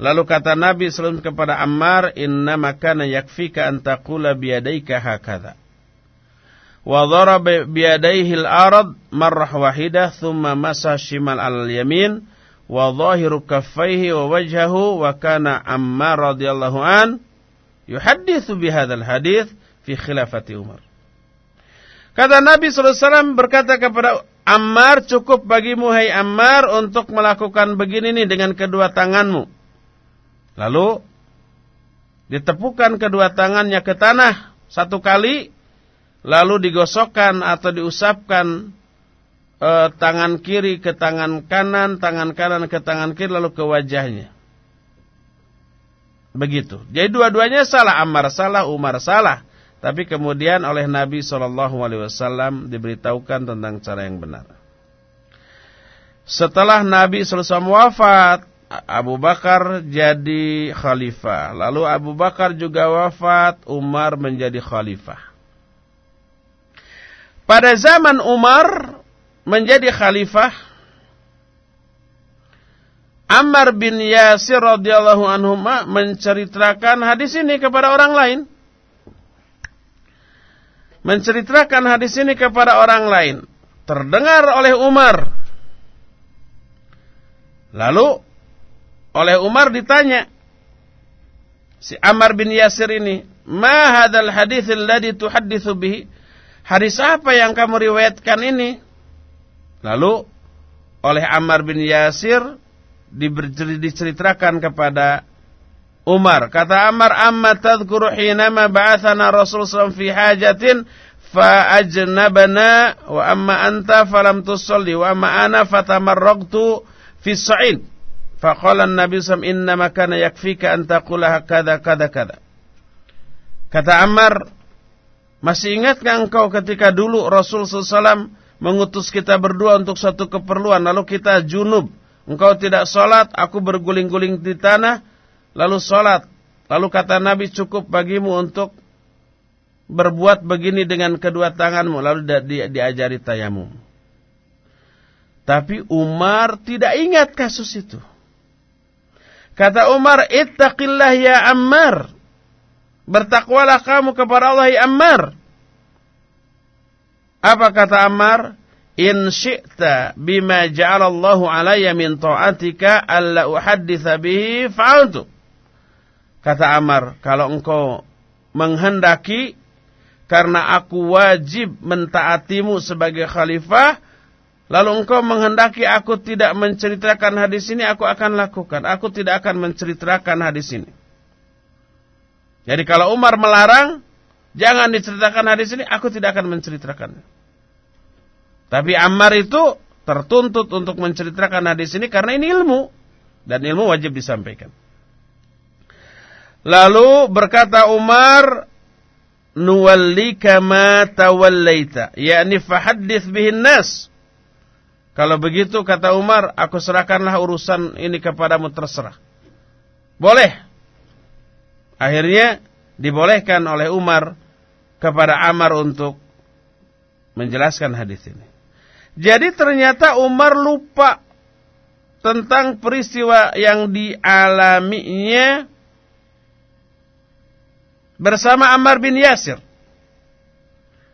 lalu kata Nabi Sallam kepada Ammar, Inna makana yakfika antakula biadaika hakada. Wa dharaba biyadaihi al-arad marrah wahidah thumma masa shimal al-yamin wa zahiru kaffaihi wa wajhahu wa kana Ammar radhiyallahu an yuhaddithu bihadzal fi khilafati Umar. Kata Nabi SAW berkata kepada Ammar, cukup bagimu hai Ammar untuk melakukan begini nih dengan kedua tanganmu. Lalu ditepukan kedua tangannya ke tanah satu kali, lalu digosokkan atau diusapkan eh, tangan kiri ke tangan kanan, tangan kanan ke tangan kiri lalu ke wajahnya. Begitu. Jadi dua-duanya salah, Ammar salah, Umar salah. Tapi kemudian oleh Nabi SAW diberitahukan tentang cara yang benar. Setelah Nabi SAW wafat, Abu Bakar jadi khalifah. Lalu Abu Bakar juga wafat, Umar menjadi khalifah. Pada zaman Umar, menjadi khalifah Ammar bin Yasir radhiyallahu anhu menceritakan hadis ini kepada orang lain. Menceritakan hadis ini kepada orang lain. Terdengar oleh Umar. Lalu oleh Umar ditanya si Ammar bin Yasir ini, "Ma hadzal hadits alladhi tuhadditsu bihi?" Hadis apa yang kamu riwayatkan ini? Lalu oleh Ammar bin Yasir diceritakan kepada Umar. Kata Ammar, "Amma tadhkuru hinama ba'athana Rasul fi hajatin fa ajnabana wa amma anta falam tusalli wa amma ana fatamarraqtu fi sa'id." Faqala an-nabi sallallahu innama kana yakfika an taqula kada kada kada. Kata Ammar, masih ingatkah engkau ketika dulu Rasul sallallahu mengutus kita berdua untuk satu keperluan, lalu kita junub. Engkau tidak sholat, aku berguling-guling di tanah, lalu sholat. Lalu kata Nabi cukup bagimu untuk berbuat begini dengan kedua tanganmu, lalu di, diajari tayamum. Tapi Umar tidak ingat kasus itu. Kata Umar, ittaqillah ya Ammar. Bertakwalah kamu kepada Allah ya Ammar. Apa kata Ammar? In syi'ta bima ja'alallahu alayya min ta'atika alla uhadditha bihi fa'altu. Kata Ammar, kalau engkau menghendaki karena aku wajib mentaatimu sebagai khalifah, lalu engkau menghendaki aku tidak menceritakan hadis ini, aku akan lakukan. Aku tidak akan menceritakan hadis ini. Jadi kalau Umar melarang, jangan diceritakan hadis ini, aku tidak akan menceritakannya. Tapi Ammar itu tertuntut untuk menceritakan hadis ini karena ini ilmu. Dan ilmu wajib disampaikan. Lalu berkata Umar, Nuwallika ma tawallaita. Yakni fahaddith bihin nas. Kalau begitu kata Umar, aku serahkanlah urusan ini kepadamu terserah. Boleh. Akhirnya dibolehkan oleh Umar kepada Ammar untuk menjelaskan hadis ini. Jadi ternyata Umar lupa tentang peristiwa yang dialaminya bersama Ammar bin Yasir.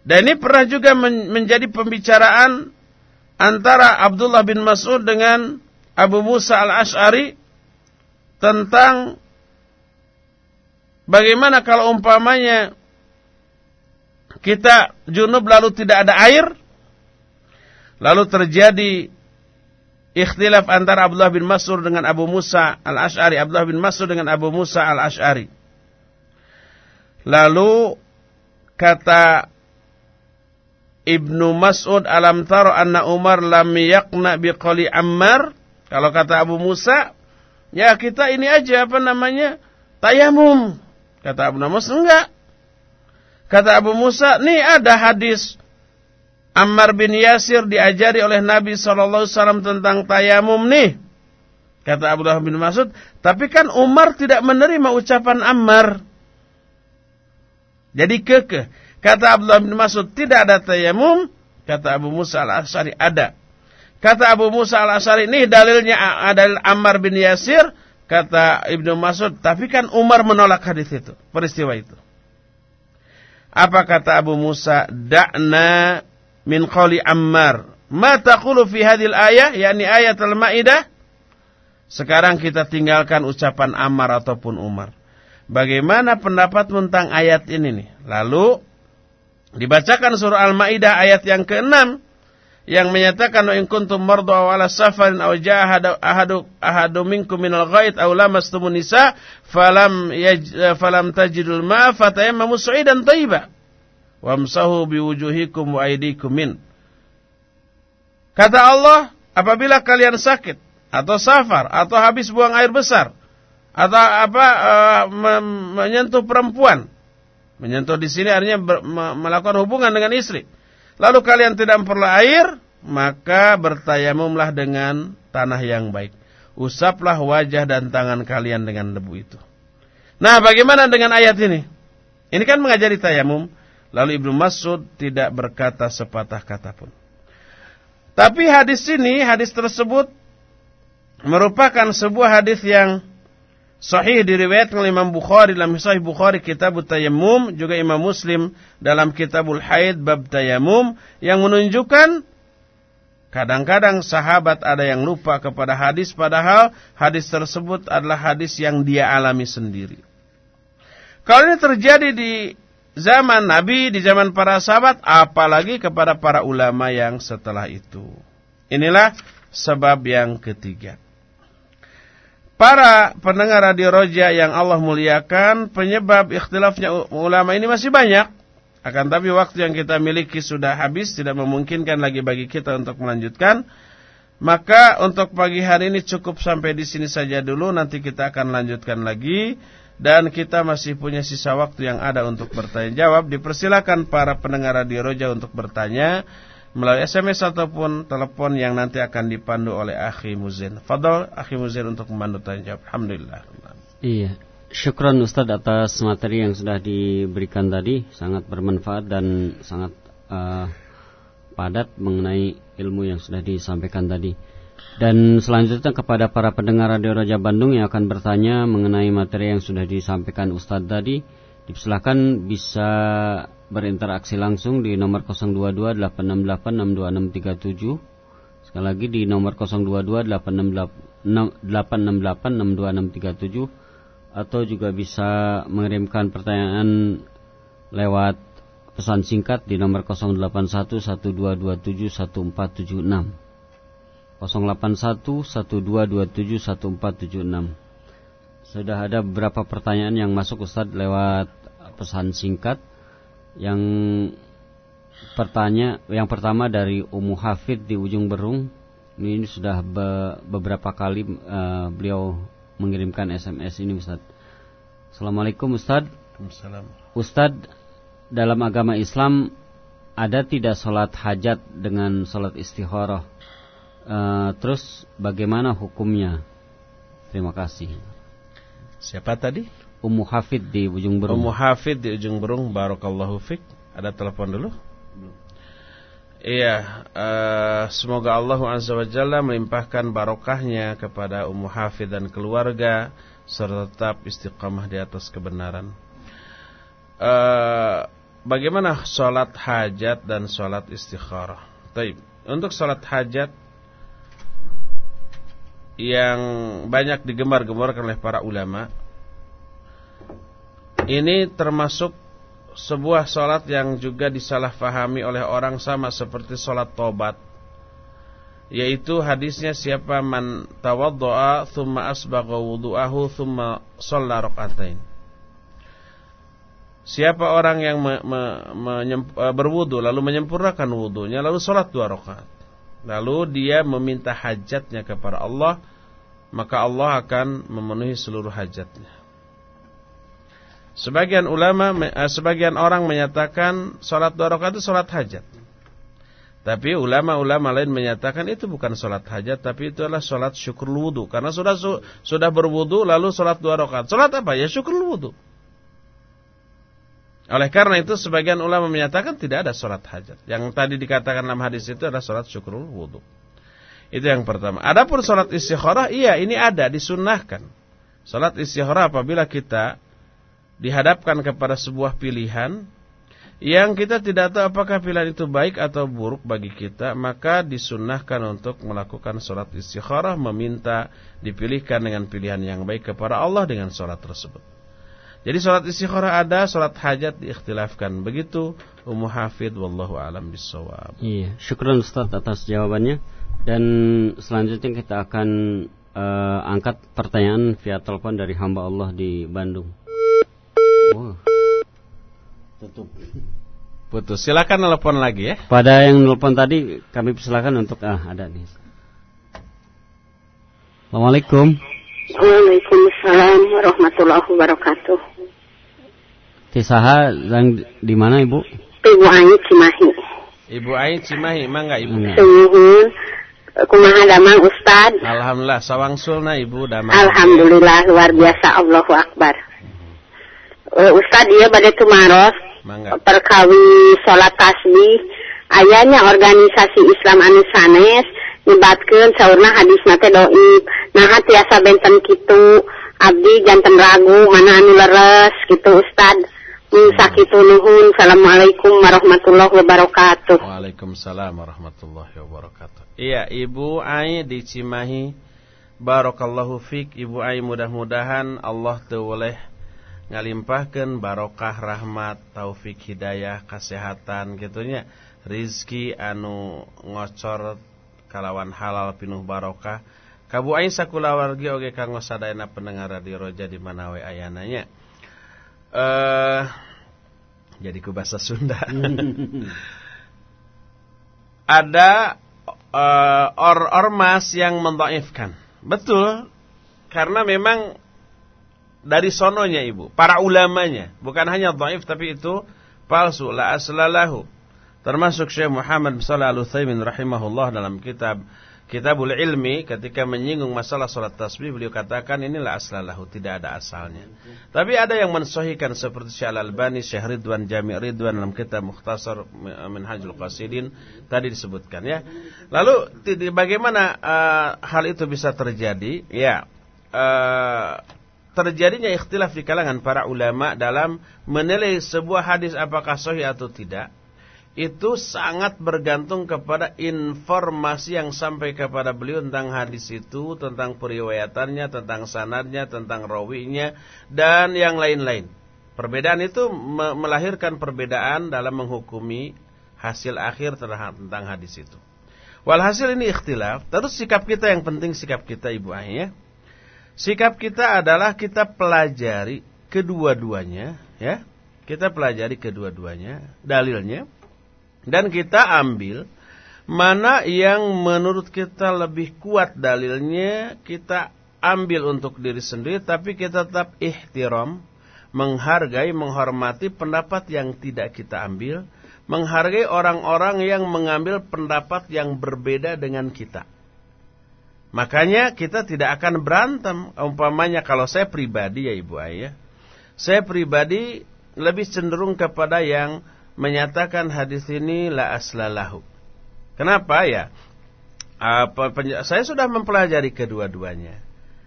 Dan ini pernah juga menjadi pembicaraan antara Abdullah bin Mas'ud dengan Abu Musa al-Ash'ari tentang bagaimana kalau umpamanya kita junub lalu tidak ada air lalu terjadi ikhtilaf antara Abdullah bin Mas'ud dengan Abu Musa al-Ash'ari Abdullah bin Mas'ud dengan Abu Musa al-Ash'ari lalu kata Ibnu Mas'ud alam taro anna Umar lam yakna biqali Ammar. Kalau kata Abu Musa, ya kita ini aja apa namanya? Tayamum. Kata Abu Mas'ud enggak. Kata Abu Musa, nih ada hadis Ammar bin Yasir diajari oleh Nabi SAW tentang tayamum nih. Kata Abdullah bin Mas'ud, tapi kan Umar tidak menerima ucapan Ammar. Jadi kekeh. Kata Abdullah bin Mas'ud tidak ada tayamum. Kata Abu Musa al-Asari ada. Kata Abu Musa al-Asari ini dalilnya ada Ammar bin Yasir. Kata Ibnu Mas'ud, tapi kan Umar menolak hadis itu, peristiwa itu. Apa kata Abu Musa? Da'na min qawli Ammar. Ma taqulu fi hadil ayah, yakni ayat al-Maidah. Sekarang kita tinggalkan ucapan Ammar ataupun Umar. Bagaimana pendapat tentang ayat ini nih? Lalu Dibacakan surah Al-Maidah ayat yang ke-6 yang menyatakan in kuntum mardu aw ala safarin aw jaa ahadu ahadu minkum minal ghaid aw lamastumun nisa falam falam tajidul ma fatayammamu su'idan thayyiba wamsahu biwujuhikum wa aydikum min Kata Allah apabila kalian sakit atau safar atau habis buang air besar atau apa uh, menyentuh perempuan Menyentuh di sini artinya melakukan hubungan dengan istri. Lalu kalian tidak perlu air, maka bertayamumlah dengan tanah yang baik. Usaplah wajah dan tangan kalian dengan debu itu. Nah, bagaimana dengan ayat ini? Ini kan mengajari tayamum. Lalu Ibnu Mas'ud tidak berkata sepatah kata pun. Tapi hadis ini, hadis tersebut merupakan sebuah hadis yang Sahih diriwayatkan oleh Imam Bukhari dalam Sahih Bukhari Kitab Tayammum juga Imam Muslim dalam Kitabul Haid bab Tayammum yang menunjukkan kadang-kadang sahabat ada yang lupa kepada hadis padahal hadis tersebut adalah hadis yang dia alami sendiri. Kalau ini terjadi di zaman Nabi, di zaman para sahabat, apalagi kepada para ulama yang setelah itu. Inilah sebab yang ketiga. Para pendengar Radio Roja yang Allah muliakan, penyebab ikhtilafnya ulama ini masih banyak. Akan tapi waktu yang kita miliki sudah habis, tidak memungkinkan lagi bagi kita untuk melanjutkan. Maka untuk pagi hari ini cukup sampai di sini saja dulu, nanti kita akan lanjutkan lagi. Dan kita masih punya sisa waktu yang ada untuk bertanya jawab. Dipersilakan para pendengar Radio Roja untuk bertanya melalui SMS ataupun telepon yang nanti akan dipandu oleh Akhi Muzin. Fadol Akhi Muzin untuk membantu tanya jawab. Alhamdulillah. Iya. Syukran Ustadz atas materi yang sudah diberikan tadi sangat bermanfaat dan sangat uh, padat mengenai ilmu yang sudah disampaikan tadi. Dan selanjutnya kepada para pendengar Radio Raja Bandung yang akan bertanya mengenai materi yang sudah disampaikan Ustadz tadi, dipersilakan bisa berinteraksi langsung di nomor 0228686267 Sekali lagi di nomor 0228686267 atau juga bisa mengirimkan pertanyaan lewat pesan singkat di nomor 0811227146 0811227146 Sudah ada beberapa pertanyaan yang masuk Ustadz lewat pesan singkat yang pertanya, yang pertama dari Umu Hafid di ujung Berung. Ini, ini sudah be, beberapa kali uh, beliau mengirimkan SMS ini Ustaz. Assalamualaikum Ustaz. Ustaz, dalam agama Islam ada tidak sholat hajat dengan sholat istikharah? Uh, terus bagaimana hukumnya? Terima kasih. Siapa tadi? Ummu Hafid di ujung berung. Ummu Hafid di ujung berung. Barakallahu fik. Ada telepon dulu? Iya, uh, semoga Allah Azza wa Jalla melimpahkan barokahnya kepada Ummu Hafid dan keluarga serta tetap istiqamah di atas kebenaran. Uh, bagaimana sholat hajat dan sholat istikharah? Taib. untuk sholat hajat yang banyak digemar-gemarkan oleh para ulama ini termasuk sebuah sholat yang juga disalahfahami oleh orang sama seperti sholat tobat. Yaitu hadisnya siapa man tawaddoa thumma asbagha wudu'ahu thumma rak'atain. Siapa orang yang me, me, me, berwudu lalu menyempurnakan wudunya lalu sholat dua rakaat. Lalu dia meminta hajatnya kepada Allah maka Allah akan memenuhi seluruh hajatnya Sebagian ulama eh, sebagian orang menyatakan sholat dua rakaat itu sholat hajat tapi ulama-ulama lain menyatakan itu bukan sholat hajat, tapi itu adalah sholat syukur wudhu. Karena sudah sudah berwudhu lalu sholat dua rakaat. Sholat apa? Ya syukur wudhu. Oleh karena itu sebagian ulama menyatakan tidak ada sholat hajat. Yang tadi dikatakan dalam hadis itu adalah sholat syukur wudhu. Itu yang pertama. Adapun sholat istikharah, iya ini ada, disunnahkan. Sholat istikharah apabila kita dihadapkan kepada sebuah pilihan yang kita tidak tahu apakah pilihan itu baik atau buruk bagi kita, maka disunnahkan untuk melakukan sholat istikharah, meminta dipilihkan dengan pilihan yang baik kepada Allah dengan sholat tersebut. Jadi sholat istikharah ada, sholat hajat diikhtilafkan. Begitu Ummu Hafid, wallahu alam bisawab. Iya, syukran Ustaz atas jawabannya. Dan selanjutnya kita akan uh, angkat pertanyaan via telepon dari hamba Allah di Bandung. Tutup. Putus. Silakan telepon lagi ya. Pada yang telepon tadi kami persilakan untuk ah ada nih. Assalamualaikum. Waalaikumsalam warahmatullahi wabarakatuh. Tisaha yang di mana Ibu? Ibu Ayi Cimahi. Ibu Ayi Cimahi, mangga Ibu? Sungguh kumaha damang Ustad. Alhamdulillah sawangsulna Ibu damang. Alhamdulillah luar biasa Allahu Akbar. Uh, Ustad dia pada tumaros perkawi salat tasbih. Ayahnya organisasi Islam anu sanes nyebatkeun saurna hadis nate doib. Nah tiasa benten kitu. Abdi janten ragu mana anu leres gitu Ustad Sakitu nuhun. Assalamualaikum warahmatullahi wabarakatuh. Waalaikumsalam warahmatullahi wabarakatuh. Iya Ibu Ai di Cimahi. Barakallahu fik. Ibu Ai mudah-mudahan Allah boleh ngalimpahkan barokah rahmat taufik hidayah kesehatan gitunya. Rizki anu ngocor kalawan halal pinuh barokah. Kabu aing sakulawargi oge kanggo sadayana pendengar radio roja di mana we ayananya. Eh uh, jadi ku bahasa Sunda. Ada uh, or ormas yang mendhaifkan betul karena memang dari sononya ibu, para ulamanya, bukan hanya dhaif tapi itu palsu, la aslalahu. Termasuk Syekh Muhammad bin Shalih Al-Utsaimin rahimahullah dalam kitab Kitabul Ilmi ketika menyinggung masalah salat tasbih beliau katakan inilah aslalahu, tidak ada asalnya. Tapi ada yang mensohikan seperti Syekh Al-Albani, Syekh Ridwan Jami' Ridwan dalam kitab Mukhtasar Minhajul Qasidin tadi disebutkan ya. Lalu bagaimana uh, hal itu bisa terjadi? Ya, uh, terjadinya ikhtilaf di kalangan para ulama dalam menilai sebuah hadis apakah sahih atau tidak itu sangat bergantung kepada informasi yang sampai kepada beliau tentang hadis itu, tentang periwayatannya, tentang sanadnya, tentang rawinya dan yang lain-lain. Perbedaan itu melahirkan perbedaan dalam menghukumi hasil akhir tentang hadis itu. Walhasil ini ikhtilaf, terus sikap kita yang penting sikap kita Ibu ya. Sikap kita adalah kita pelajari kedua-duanya, ya. Kita pelajari kedua-duanya, dalilnya, dan kita ambil mana yang menurut kita lebih kuat dalilnya, kita ambil untuk diri sendiri, tapi kita tetap ihtiram, menghargai, menghormati pendapat yang tidak kita ambil, menghargai orang-orang yang mengambil pendapat yang berbeda dengan kita. Makanya kita tidak akan berantem. Umpamanya kalau saya pribadi ya Ibu Ayah. Saya pribadi lebih cenderung kepada yang menyatakan hadis ini la aslalahu. Kenapa ya? Apa, saya sudah mempelajari kedua-duanya.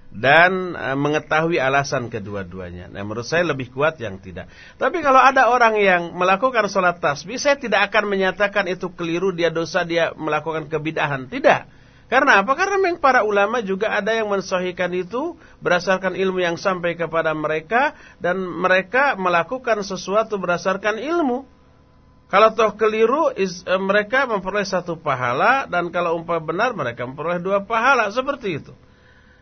dan e, mengetahui alasan kedua-duanya. Nah, menurut saya lebih kuat yang tidak. Tapi kalau ada orang yang melakukan sholat tasbih, saya tidak akan menyatakan itu keliru, dia dosa, dia melakukan kebidahan. Tidak. Karena apa? Karena memang para ulama juga ada yang mensohikan itu berdasarkan ilmu yang sampai kepada mereka dan mereka melakukan sesuatu berdasarkan ilmu. Kalau toh keliru, is, e, mereka memperoleh satu pahala dan kalau umpah benar mereka memperoleh dua pahala seperti itu.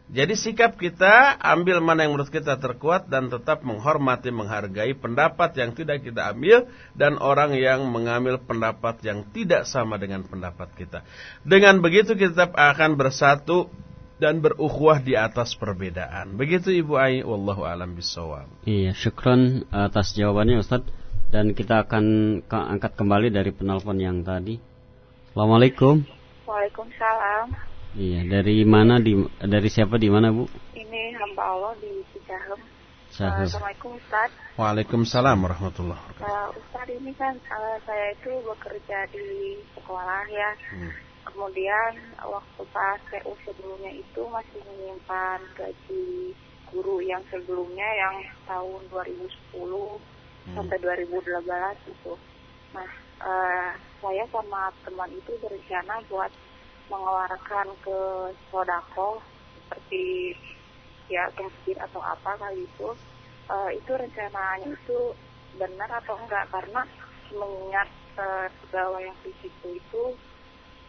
Jadi sikap kita ambil mana yang menurut kita terkuat dan tetap menghormati, menghargai pendapat yang tidak kita ambil dan orang yang mengambil pendapat yang tidak sama dengan pendapat kita. Dengan begitu kita akan bersatu dan berukhuwah di atas perbedaan. Begitu Ibu Ai, wallahu alam bisawab. Iya, syukron atas jawabannya Ustaz. Dan kita akan angkat kembali dari penelpon yang tadi. Assalamualaikum. Waalaikumsalam. Iya, dari mana di dari siapa di mana, Bu? Ini hamba Allah di Cicahem. Uh, Assalamualaikum Ustaz. Waalaikumsalam warahmatullahi wabarakatuh. Uh, Ustaz ini kan uh, saya itu bekerja di sekolah ya. Hmm. Kemudian waktu pas PU sebelumnya itu masih menyimpan gaji guru yang sebelumnya yang tahun 2010 hmm. sampai 2012 itu. Nah, uh, saya sama teman itu berencana buat mengeluarkan ke sodako seperti ya ke atau apa kali itu uh, itu rencananya itu benar atau enggak? Karena mengingat uh, yang di situ itu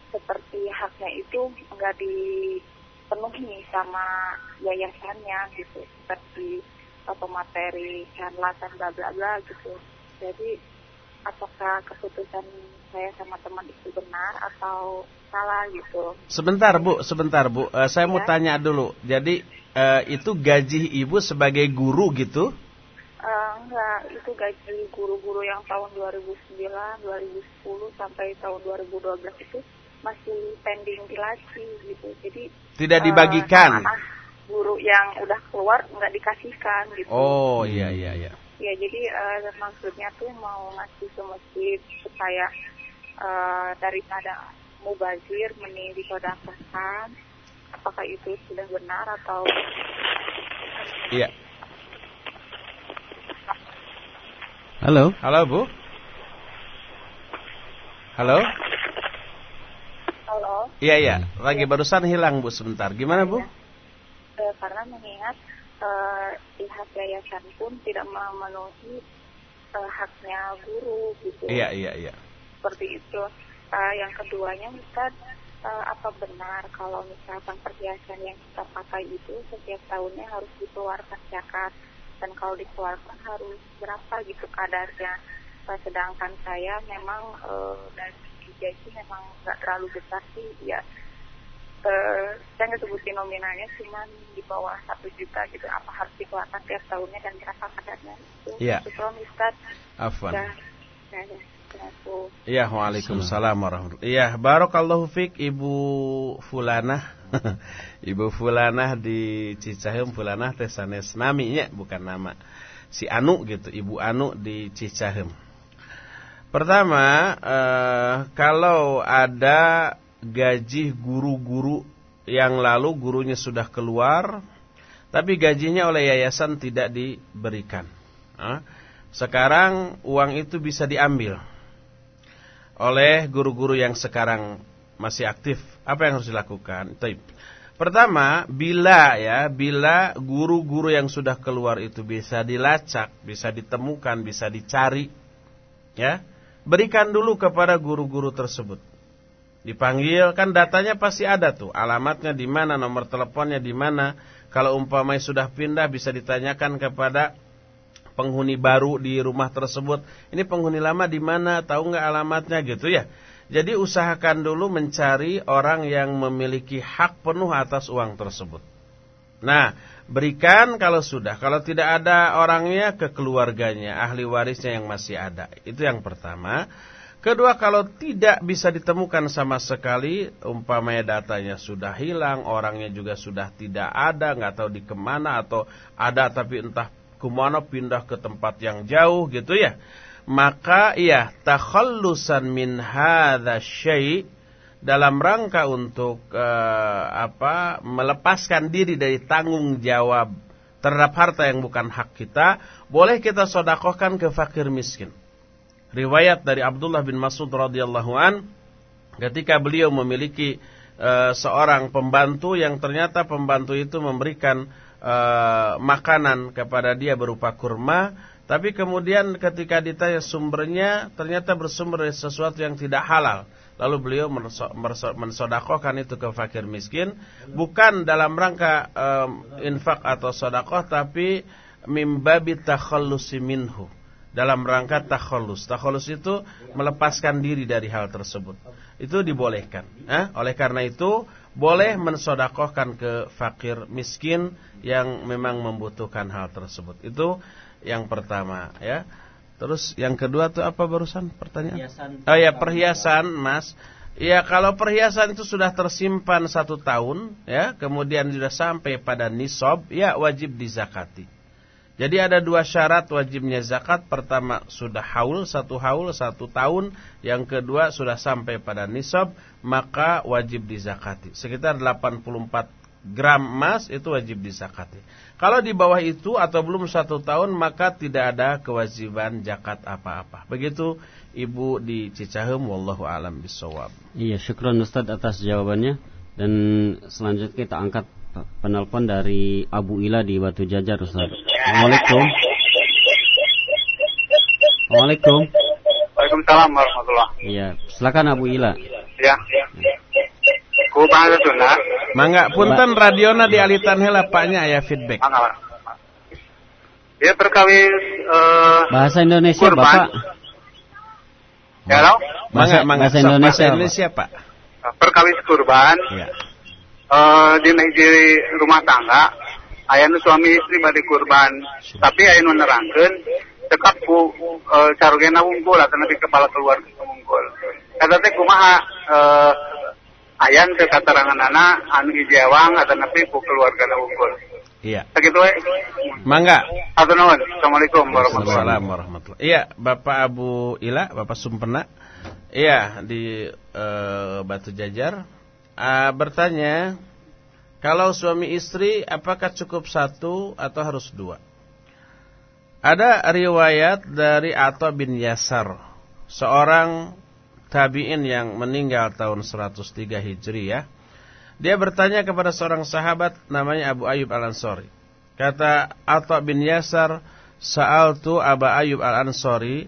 seperti haknya itu enggak dipenuhi sama yayasannya gitu. Seperti atau materi canlatan bla bla bla gitu. Jadi apakah keputusan saya sama teman itu benar atau salah gitu. Sebentar Bu, sebentar Bu, uh, saya ya. mau tanya dulu. Jadi uh, itu gaji ibu sebagai guru gitu? Uh, enggak, itu gaji guru-guru yang tahun 2009, 2010 sampai tahun 2012 itu masih pending dilasi gitu. Jadi tidak dibagikan. Uh, guru yang udah keluar nggak dikasihkan gitu. Oh iya iya iya. Ya jadi uh, maksudnya tuh mau ngasih ke masjid supaya uh, daripada mubazir mending disodakohkan. Apakah itu sudah benar atau? Iya. Halo. Halo Bu. Halo. Halo. Iya iya. Lagi ya. barusan hilang Bu sebentar. Gimana Bu? Ya. karena mengingat uh, pihak yayasan pun tidak memenuhi uh, haknya guru gitu. Iya iya iya. Seperti itu. Uh, yang keduanya Ustaz, uh, apa benar kalau misalkan perhiasan yang kita pakai itu setiap tahunnya harus dikeluarkan zakat? Dan kalau dikeluarkan harus berapa gitu kadarnya. Uh, sedangkan saya memang uh, dari gaji memang nggak terlalu besar sih ya. Uh, saya nggak sebutin nominalnya cuma di bawah satu juta gitu apa harus dikeluarkan tiap tahunnya dan berapa kadarnya itu. Yeah. itu Ustaz. Afwan. Ya, ya, Iya, Waalaikumsalam warahmatullahi Iya, Barakallahu Fik Ibu Fulanah Ibu Fulanah di Cicahem Fulanah tesanes naminya bukan nama. Si Anu gitu, Ibu Anu di Cicahem Pertama, eh, kalau ada gaji guru-guru yang lalu gurunya sudah keluar tapi gajinya oleh yayasan tidak diberikan. Sekarang uang itu bisa diambil oleh guru-guru yang sekarang masih aktif. Apa yang harus dilakukan? Pertama bila ya bila guru-guru yang sudah keluar itu bisa dilacak bisa ditemukan bisa dicari ya berikan dulu kepada guru-guru tersebut. Dipanggil kan datanya pasti ada tuh, alamatnya di mana, nomor teleponnya di mana. Kalau umpamanya sudah pindah bisa ditanyakan kepada penghuni baru di rumah tersebut. Ini penghuni lama di mana, tahu nggak alamatnya gitu ya. Jadi usahakan dulu mencari orang yang memiliki hak penuh atas uang tersebut. Nah, berikan kalau sudah. Kalau tidak ada orangnya ke keluarganya, ahli warisnya yang masih ada. Itu yang pertama. Kedua, kalau tidak bisa ditemukan sama sekali, umpamanya datanya sudah hilang, orangnya juga sudah tidak ada, nggak tahu di ke mana atau ada tapi entah ke mana pindah ke tempat yang jauh gitu ya. Maka iya takhallusan min hadza syai' dalam rangka untuk uh, apa melepaskan diri dari tanggung jawab terhadap harta yang bukan hak kita, boleh kita sodakohkan ke fakir miskin. Riwayat dari Abdullah bin Mas'ud radhiyallahu an, ketika beliau memiliki uh, seorang pembantu yang ternyata pembantu itu memberikan uh, makanan kepada dia berupa kurma, tapi kemudian ketika ditanya sumbernya ternyata bersumber dari sesuatu yang tidak halal. Lalu beliau mensodakohkan itu ke fakir miskin. Bukan dalam rangka um, infak atau sodakoh. Tapi mimbabi takhallusi minhu. Dalam rangka takhallus. Takhallus itu melepaskan diri dari hal tersebut. Itu dibolehkan. Eh? Oleh karena itu boleh mensodakohkan ke fakir miskin yang memang membutuhkan hal tersebut. Itu yang pertama ya. Terus yang kedua tuh apa barusan pertanyaan? Perhiasan. Oh ya perhiasan, Mas. Ya kalau perhiasan itu sudah tersimpan satu tahun, ya, kemudian sudah sampai pada nisab, ya wajib dizakati. Jadi ada dua syarat wajibnya zakat. Pertama sudah haul, satu haul, satu tahun. Yang kedua sudah sampai pada nisab, maka wajib dizakati. Sekitar 84 gram emas itu wajib disakati. Kalau di bawah itu atau belum satu tahun maka tidak ada kewajiban zakat apa-apa. Begitu Ibu di Cicahem wallahu alam bisawab. Iya, syukron Ustaz atas jawabannya dan selanjutnya kita angkat penelpon dari Abu Ila di Batu Jajar Ustaz. Assalamualaikum. Assalamualaikum. Waalaikumsalam warahmatullahi. Iya, silakan Abu Ila. Ya. Ku bahasa Sunda. Mangga punten radiona dialitan heula paknya aya feedback. Dia perkawis uh, bahasa Indonesia kurban. Bapak. Ya, lo? Mangga, mangga bahasa Indonesia, bahasa Indonesia Pak. Perkawis kurban. Ya. Uh, di rumah tangga aya nu suami istri bade kurban tapi aya nu nerangkeun tekap ku uh, carugena wungkul atau nanti kepala keluarga wungkul kata teh kumaha uh, ayan ke katerangan anak anu ijewang atau napi ku keluarga unggul. Iya. Begitu we. Mangga. Atau nuhun. Assalamualaikum warahmatullahi wabarakatuh. Iya, Bapak Abu Ila, Bapak Sumpena. Iya, di uh, Batu Jajar. Uh, bertanya, kalau suami istri apakah cukup satu atau harus dua? Ada riwayat dari Atta bin Yasar, seorang tabi'in yang meninggal tahun 103 Hijriah. Dia bertanya kepada seorang sahabat namanya Abu Ayyub Al-Ansari. Kata Atta bin Yasar, Sa'altu Aba Ayyub Al-Ansari,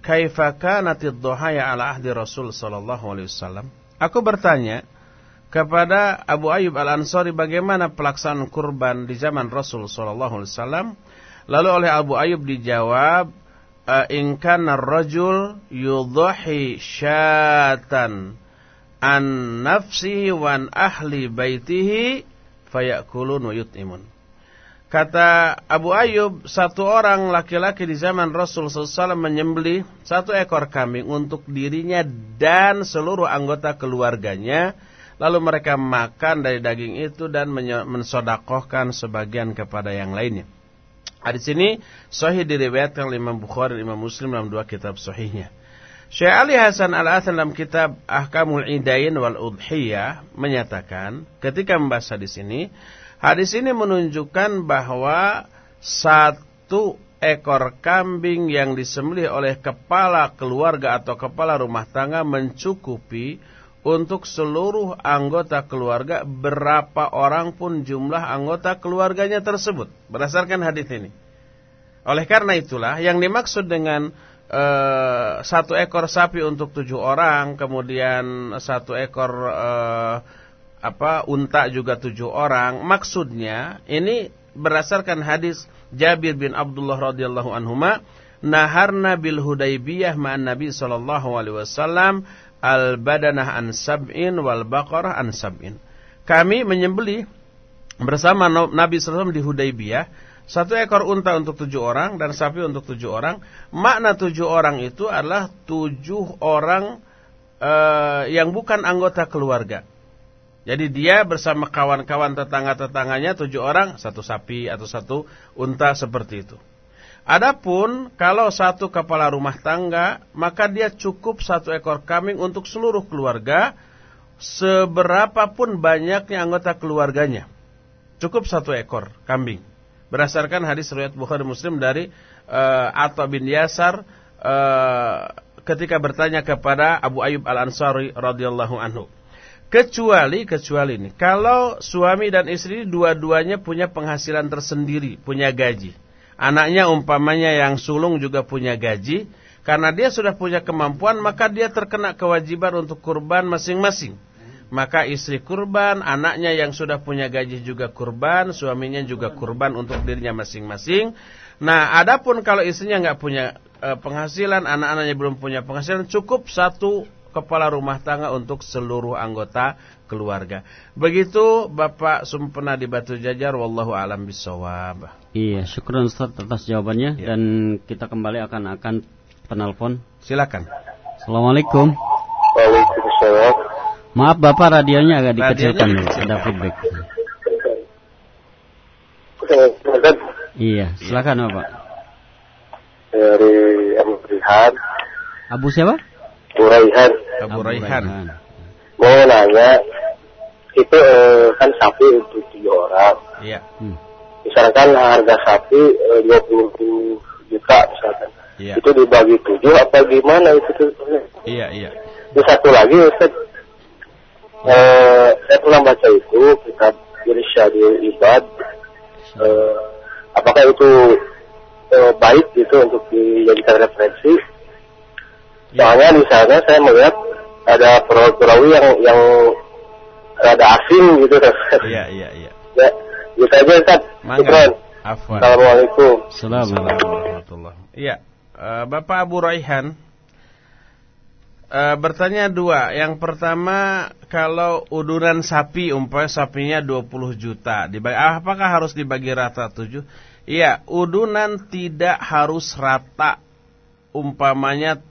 Kaifa kanatid duhaya ala ahdi Rasul sallallahu alaihi wasallam? Aku bertanya kepada Abu Ayyub Al-Ansari bagaimana pelaksanaan kurban di zaman Rasul sallallahu alaihi wasallam? Lalu oleh Abu Ayyub dijawab, in kana rajul yudhi syatan an nafsihi wa an ahli baitihi fayakulun. Kata Abu Ayyub, satu orang laki-laki di zaman Rasul SAW menyembelih satu ekor kambing untuk dirinya dan seluruh anggota keluarganya. Lalu mereka makan dari daging itu dan mensodakohkan sebagian kepada yang lainnya. Hadis ini sahih diriwayatkan oleh Imam Bukhari dan Imam Muslim dalam dua kitab sahihnya. Syekh Ali Hasan Al-Athan dalam kitab Ahkamul Idain wal Udhiyah menyatakan ketika membahas hadis ini, hadis ini menunjukkan bahwa satu ekor kambing yang disembelih oleh kepala keluarga atau kepala rumah tangga mencukupi untuk seluruh anggota keluarga berapa orang pun jumlah anggota keluarganya tersebut berdasarkan hadis ini. Oleh karena itulah yang dimaksud dengan uh, satu ekor sapi untuk tujuh orang, kemudian satu ekor uh, apa unta juga tujuh orang, maksudnya ini berdasarkan hadis Jabir bin Abdullah radhiyallahu anhuma naharna bil Hudaybiyah ma'an Nabi sallallahu alaihi wasallam al badanah an sab'in wal baqarah an sab'in. Kami menyembeli bersama Nabi SAW di Hudaybiyah satu ekor unta untuk tujuh orang dan sapi untuk tujuh orang. Makna tujuh orang itu adalah tujuh orang uh, yang bukan anggota keluarga. Jadi dia bersama kawan-kawan tetangga-tetangganya tujuh orang, satu sapi atau satu unta seperti itu. Adapun kalau satu kepala rumah tangga, maka dia cukup satu ekor kambing untuk seluruh keluarga. seberapapun banyaknya anggota keluarganya. Cukup satu ekor kambing. Berdasarkan hadis riwayat Bukhari Muslim dari uh, Atta bin Yasar uh, ketika bertanya kepada Abu Ayyub Al-Ansari radhiyallahu anhu. Kecuali kecuali ini, kalau suami dan istri dua-duanya punya penghasilan tersendiri, punya gaji. Anaknya umpamanya yang sulung juga punya gaji, karena dia sudah punya kemampuan, maka dia terkena kewajiban untuk kurban masing-masing. Maka istri kurban, anaknya yang sudah punya gaji juga kurban, suaminya juga kurban untuk dirinya masing-masing. Nah, adapun kalau istrinya nggak punya e, penghasilan, anak-anaknya belum punya penghasilan, cukup satu kepala rumah tangga untuk seluruh anggota keluarga. Begitu Bapak Sumpena di Batu Jajar wallahu alam bisawab. Iya, syukur Ustaz atas jawabannya ya. dan kita kembali akan akan penelpon. Silakan. Assalamualaikum. Waalaikumsalam. Maaf Bapak radionya agak dikecilkan dulu, ada feedback. Iya, silakan Bapak. Dari Abu Rihan. Abu siapa? Abu Raihan. Abu Raihan. Mau nanya, itu eh, kan sapi untuk tiga orang. Iya. Hmm. Misalkan harga sapi eh, 20 juta misalkan. Iya. Itu dibagi tujuh apa gimana itu tuh? Iya, iya. Terus satu lagi Ustaz. Eh, saya pernah baca itu kitab Irsyadul Ibad. Eh, apakah itu eh, baik gitu untuk dijadikan referensi? Ya. Soalnya di sana saya melihat ada perawi-perawi yang yang rada asing gitu. Iya, iya, iya. Ya, gitu aja Ustaz. Mangga. Afwan. Assalamualaikum. Assalamualaikum warahmatullahi Iya, uh, Bapak Abu Raihan uh, bertanya dua. Yang pertama, kalau udunan sapi umpamanya sapinya 20 juta, dibagi, apakah harus dibagi rata 7? Iya, udunan tidak harus rata. Umpamanya Eh,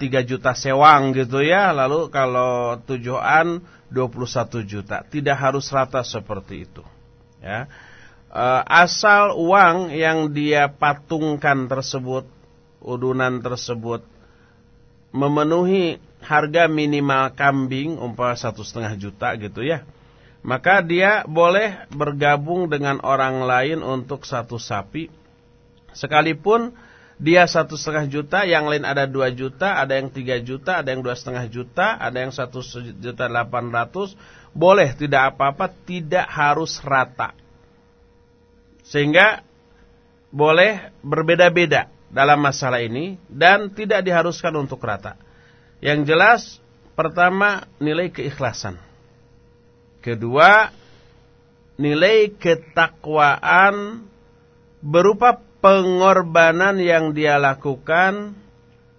tiga 3 juta sewang gitu ya. Lalu kalau tujuan 21 juta. Tidak harus rata seperti itu. Ya. E, asal uang yang dia patungkan tersebut, udunan tersebut memenuhi harga minimal kambing umpama satu setengah juta gitu ya. Maka dia boleh bergabung dengan orang lain untuk satu sapi. Sekalipun dia satu setengah juta, yang lain ada dua juta, ada yang tiga juta, ada yang dua setengah juta, ada yang satu juta delapan ratus, boleh tidak apa-apa, tidak harus rata. Sehingga boleh berbeda-beda dalam masalah ini dan tidak diharuskan untuk rata. Yang jelas, pertama nilai keikhlasan. Kedua, nilai ketakwaan berupa pengorbanan yang dia lakukan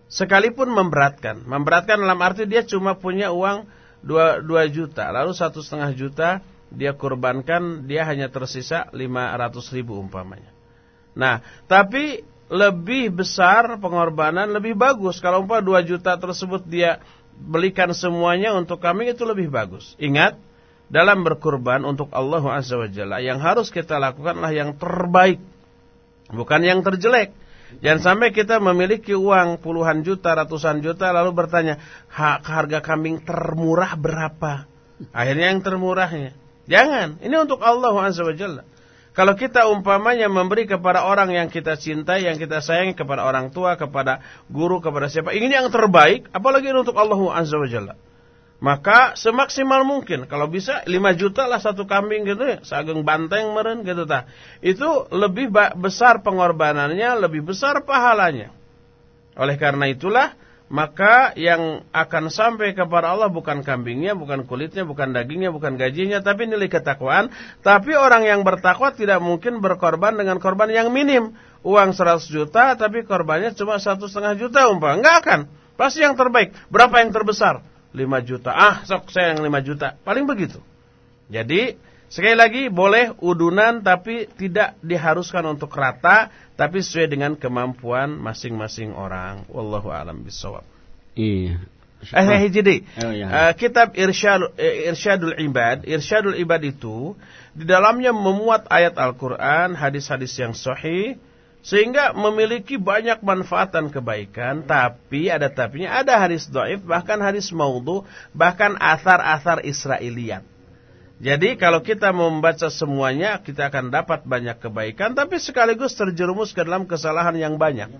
sekalipun memberatkan. Memberatkan dalam arti dia cuma punya uang 2, 2 juta, lalu satu setengah juta dia kurbankan, dia hanya tersisa 500 ribu umpamanya. Nah, tapi lebih besar pengorbanan, lebih bagus. Kalau umpah 2 juta tersebut dia belikan semuanya untuk kami itu lebih bagus. Ingat, dalam berkurban untuk Allah Azza wa Jalla, yang harus kita lakukanlah yang terbaik Bukan yang terjelek. Jangan sampai kita memiliki uang puluhan juta, ratusan juta lalu bertanya, harga kambing termurah berapa? Akhirnya yang termurahnya. Jangan, ini untuk Allah SWT. Kalau kita umpamanya memberi kepada orang yang kita cintai, yang kita sayangi, kepada orang tua, kepada guru, kepada siapa, ingin yang terbaik, apalagi untuk Allah SWT. Maka semaksimal mungkin kalau bisa 5 juta lah satu kambing gitu ya, sageng banteng meren gitu tah. Itu lebih besar pengorbanannya, lebih besar pahalanya. Oleh karena itulah maka yang akan sampai kepada Allah bukan kambingnya, bukan kulitnya, bukan dagingnya, bukan gajinya, tapi nilai ketakwaan. Tapi orang yang bertakwa tidak mungkin berkorban dengan korban yang minim. Uang 100 juta, tapi korbannya cuma satu setengah juta umpah. Enggak akan. Pasti yang terbaik. Berapa yang terbesar? 5 juta. Ah, sok saya yang 5 juta. Paling begitu. Jadi, sekali lagi boleh udunan tapi tidak diharuskan untuk rata, tapi sesuai dengan kemampuan masing-masing orang. Wallahu alam bisawab. Iya. Eh, jadi oh, iya. uh, kitab Irsyadul, uh, Irsyadul Ibad, Irsyadul Ibad itu di dalamnya memuat ayat Al-Qur'an, hadis-hadis yang sahih Sehingga memiliki banyak manfaat dan kebaikan, tapi ada tapinya ada hadis doif, bahkan hadis maudhu, bahkan asar-asar Israeliat. Jadi kalau kita membaca semuanya, kita akan dapat banyak kebaikan, tapi sekaligus terjerumus ke dalam kesalahan yang banyak.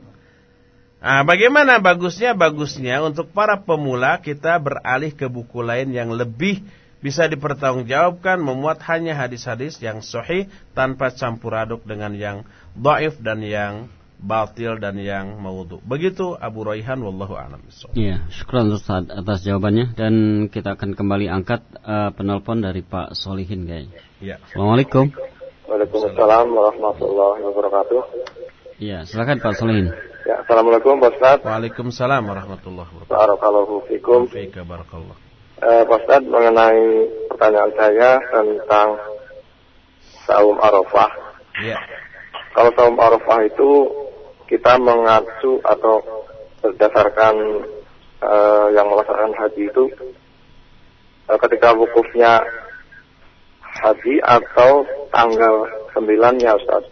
Nah, bagaimana bagusnya? Bagusnya untuk para pemula kita beralih ke buku lain yang lebih bisa dipertanggungjawabkan memuat hanya hadis-hadis yang sahih tanpa campur aduk dengan yang dhaif dan yang batil dan yang maudhu. Begitu Abu Raihan wallahu a'lam Iya, syukran Ustaz atas jawabannya dan kita akan kembali angkat uh, penelpon dari Pak Solihin kayaknya. Iya. Assalamualaikum. Waalaikumsalam warahmatullahi wabarakatuh. Iya, silakan Pak Solihin. Ya, Assalamualaikum Pak Ustaz. Waalaikumsalam warahmatullahi wabarakatuh. Barakallahu fikum. Fika barakallah eh, Pak Ustadz mengenai pertanyaan saya tentang saum arafah. Ya. Kalau saum arafah itu kita mengacu atau berdasarkan eh, yang melaksanakan haji itu eh, ketika wukufnya haji atau tanggal sembilannya Ustaz.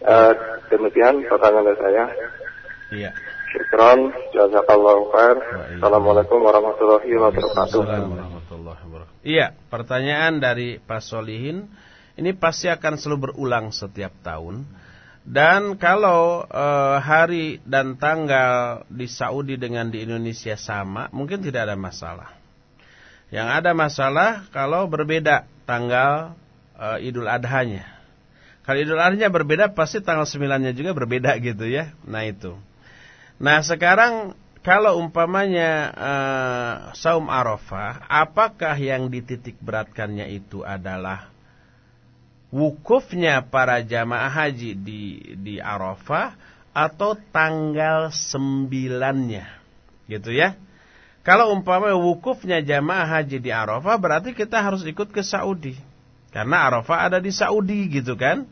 Eh, demikian pertanyaan dari saya. Iya. Syukran, jazakallahu khair. Assalamualaikum warahmatullahi wabarakatuh. Iya, pertanyaan dari Pak Solihin ini pasti akan selalu berulang setiap tahun. Dan kalau e, hari dan tanggal di Saudi dengan di Indonesia sama, mungkin tidak ada masalah. Yang ada masalah kalau berbeda tanggal e, Idul Adhanya. Kalau Idul Adhanya berbeda, pasti tanggal 9-nya juga berbeda gitu ya. Nah itu. Nah sekarang kalau umpamanya uh, saum arafah, apakah yang dititik beratkannya itu adalah wukufnya para jamaah haji di di Arafah atau tanggal sembilannya, gitu ya? Kalau umpamanya wukufnya jamaah haji di Arafah, berarti kita harus ikut ke Saudi, karena Arafah ada di Saudi, gitu kan?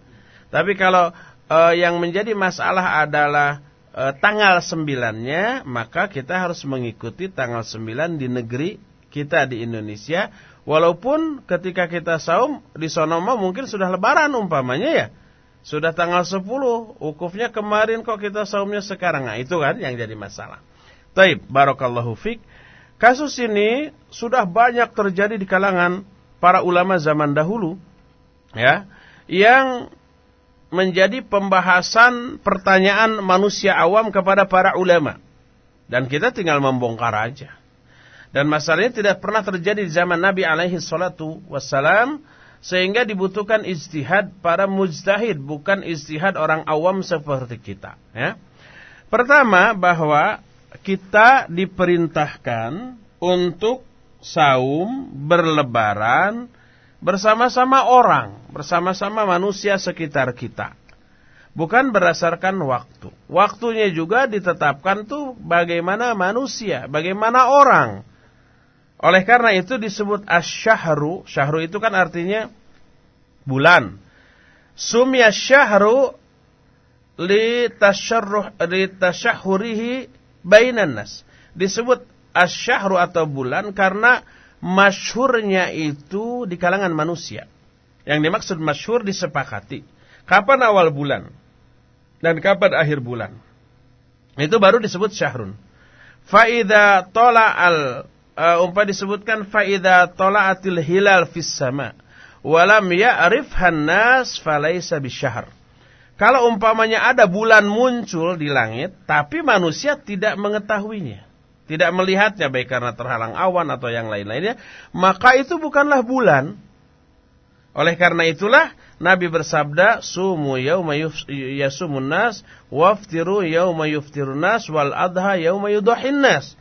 Tapi kalau uh, yang menjadi masalah adalah e, tanggal sembilannya maka kita harus mengikuti tanggal sembilan di negeri kita di Indonesia walaupun ketika kita saum di Sonoma mungkin sudah lebaran umpamanya ya sudah tanggal 10 ukufnya kemarin kok kita saumnya sekarang nah itu kan yang jadi masalah Taib barakallahu fik kasus ini sudah banyak terjadi di kalangan para ulama zaman dahulu ya yang menjadi pembahasan pertanyaan manusia awam kepada para ulama. Dan kita tinggal membongkar aja. Dan masalahnya tidak pernah terjadi di zaman Nabi alaihi salatu wassalam. Sehingga dibutuhkan istihad para mujtahid. Bukan istihad orang awam seperti kita. Ya. Pertama bahwa kita diperintahkan untuk saum, berlebaran, bersama-sama orang, bersama-sama manusia sekitar kita. Bukan berdasarkan waktu. Waktunya juga ditetapkan tuh bagaimana manusia, bagaimana orang. Oleh karena itu disebut asyahru. Syahru itu kan artinya bulan. Sumya syahru li tasyahurihi bainan nas. Disebut asyahru atau bulan karena masyhurnya itu di kalangan manusia. Yang dimaksud masyhur disepakati. Kapan awal bulan dan kapan akhir bulan. Itu baru disebut syahrun. Faida tola al uh, umpah disebutkan faida tolaatil hilal fis sama walam ya'rifhan nas falaysa bisyahr. Kalau umpamanya ada bulan muncul di langit tapi manusia tidak mengetahuinya tidak melihatnya baik karena terhalang awan atau yang lain-lainnya, maka itu bukanlah bulan. Oleh karena itulah Nabi bersabda, "Sumu yauma yasumun nas, waftiru yauma yuftirun nas, wal adha yauma nas."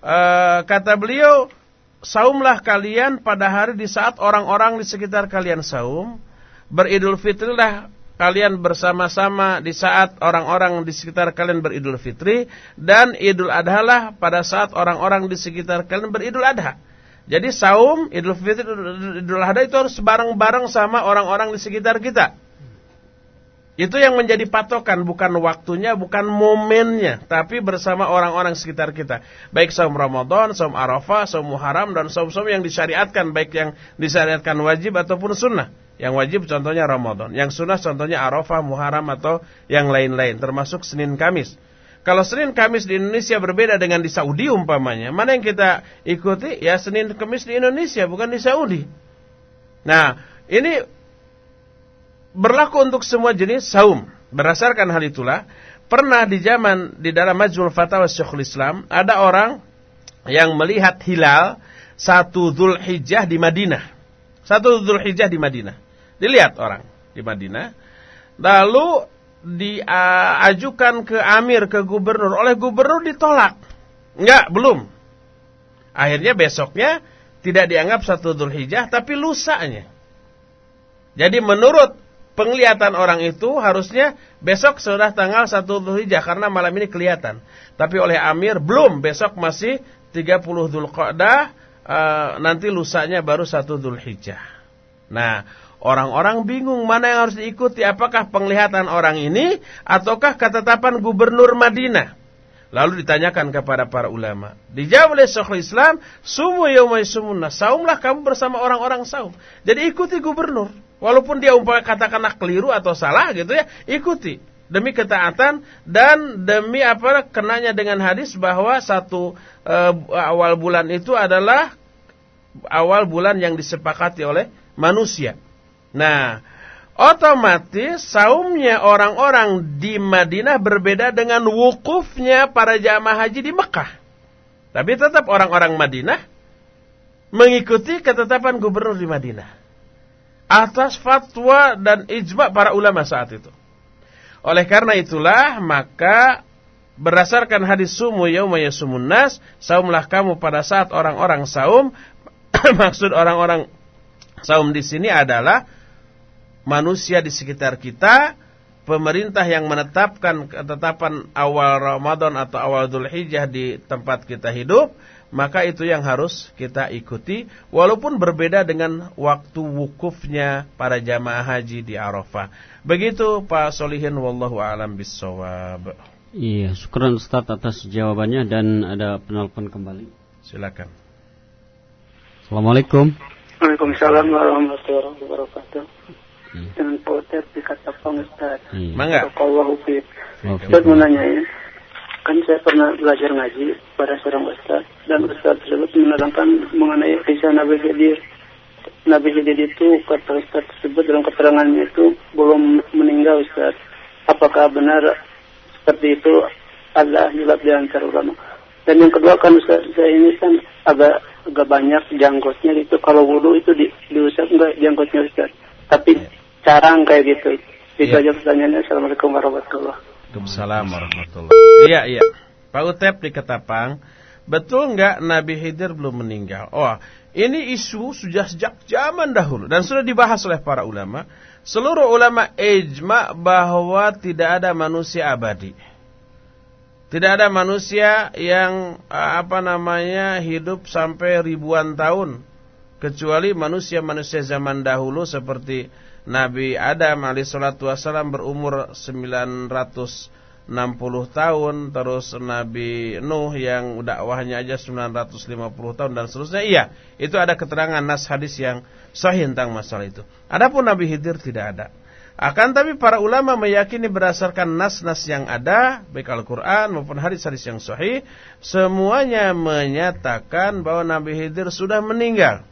Uh, kata beliau, saumlah kalian pada hari di saat orang-orang di sekitar kalian saum, beridul fitrilah kalian bersama-sama di saat orang-orang di sekitar kalian beridul fitri dan idul adha lah pada saat orang-orang di sekitar kalian beridul adha. Jadi saum, idul fitri, idul adha itu harus bareng-bareng sama orang-orang di sekitar kita. Itu yang menjadi patokan, bukan waktunya, bukan momennya, tapi bersama orang-orang sekitar kita. Baik saum Ramadan, saum Arafah, saum Muharram, dan saum-saum yang disyariatkan, baik yang disyariatkan wajib ataupun sunnah. Yang wajib contohnya Ramadan. Yang sunnah contohnya Arafah, Muharram atau yang lain-lain. Termasuk Senin Kamis. Kalau Senin Kamis di Indonesia berbeda dengan di Saudi umpamanya. Mana yang kita ikuti? Ya Senin Kamis di Indonesia bukan di Saudi. Nah ini berlaku untuk semua jenis saum. Berdasarkan hal itulah. Pernah di zaman di dalam Majul Fatwa Syekhul Islam. Ada orang yang melihat hilal satu Dhul Hijjah di Madinah. Satu Dhul Hijjah di Madinah. Dilihat orang di Madinah. Lalu diajukan ke amir, ke gubernur. Oleh gubernur ditolak. Enggak, belum. Akhirnya besoknya tidak dianggap satu Dhul Hijjah, tapi lusanya. Jadi menurut penglihatan orang itu harusnya besok sudah tanggal satu Dhul Hijjah karena malam ini kelihatan. Tapi oleh amir belum, besok masih 30 Dhul Qa'dah, uh, nanti lusanya baru satu Dhul Hijjah. Nah, Orang-orang bingung mana yang harus diikuti, apakah penglihatan orang ini ataukah ketetapan gubernur Madinah. Lalu ditanyakan kepada para ulama. Dijawab oleh Syekhul Islam, "Sumu yaumai sumunna." Saumlah kamu bersama orang-orang saum. Jadi ikuti gubernur. Walaupun dia umpamanya katakanlah keliru atau salah gitu ya, ikuti demi ketaatan dan demi apa kenanya dengan hadis bahwa satu e, awal bulan itu adalah awal bulan yang disepakati oleh manusia. Nah, otomatis saumnya orang-orang di Madinah berbeda dengan wukufnya para jamaah haji di Mekah. Tapi tetap orang-orang Madinah mengikuti ketetapan gubernur di Madinah. Atas fatwa dan ijma para ulama saat itu. Oleh karena itulah maka berdasarkan hadis sumu yauma yasumun saumlah kamu pada saat orang-orang saum. maksud orang-orang saum di sini adalah manusia di sekitar kita, pemerintah yang menetapkan ketetapan awal Ramadan atau awal Dhul Hijjah di tempat kita hidup, maka itu yang harus kita ikuti walaupun berbeda dengan waktu wukufnya para jamaah haji di Arafah. Begitu Pak Solihin wallahu alam bisawab. Iya, syukuran Ustaz atas jawabannya dan ada penelpon kembali. Silakan. Assalamualaikum. Waalaikumsalam warahmatullahi wabarakatuh dengan poter dikata Ustaz. Hmm. Mangga. Kalau Fit. Ustaz mau nanya ya. Kan saya pernah belajar ngaji pada seorang Ustaz. Dan Ustaz tersebut menerangkan mengenai kisah Nabi Khidir. Nabi Khidir itu kata Ustaz tersebut dalam keterangannya itu belum meninggal Ustaz. Apakah benar seperti itu Allah jilab di antara ulama. Dan yang kedua kan Ustaz saya ini kan agak agak banyak janggotnya itu kalau wudhu itu di, diusap enggak janggotnya Ustaz. Tapi ya carang kayak gitu. Itu ya. aja pertanyaannya. Assalamualaikum warahmatullahi wabarakatuh. Waalaikumsalam warahmatullahi Iya, iya. Pak Utep di Ketapang, betul nggak Nabi Khidir belum meninggal? Oh, ini isu sudah sejak zaman dahulu dan sudah dibahas oleh para ulama. Seluruh ulama ijma bahwa tidak ada manusia abadi. Tidak ada manusia yang apa namanya hidup sampai ribuan tahun kecuali manusia-manusia zaman dahulu seperti Nabi Adam alaihissalatu wassalam berumur 960 tahun Terus Nabi Nuh yang dakwahnya aja 950 tahun dan seterusnya. Iya, itu ada keterangan nas hadis yang sahih tentang masalah itu. Adapun Nabi Hidir tidak ada. Akan tapi para ulama meyakini berdasarkan nas-nas yang ada, baik Al-Quran maupun hadis-hadis yang sahih, semuanya menyatakan bahwa Nabi Hidir sudah meninggal.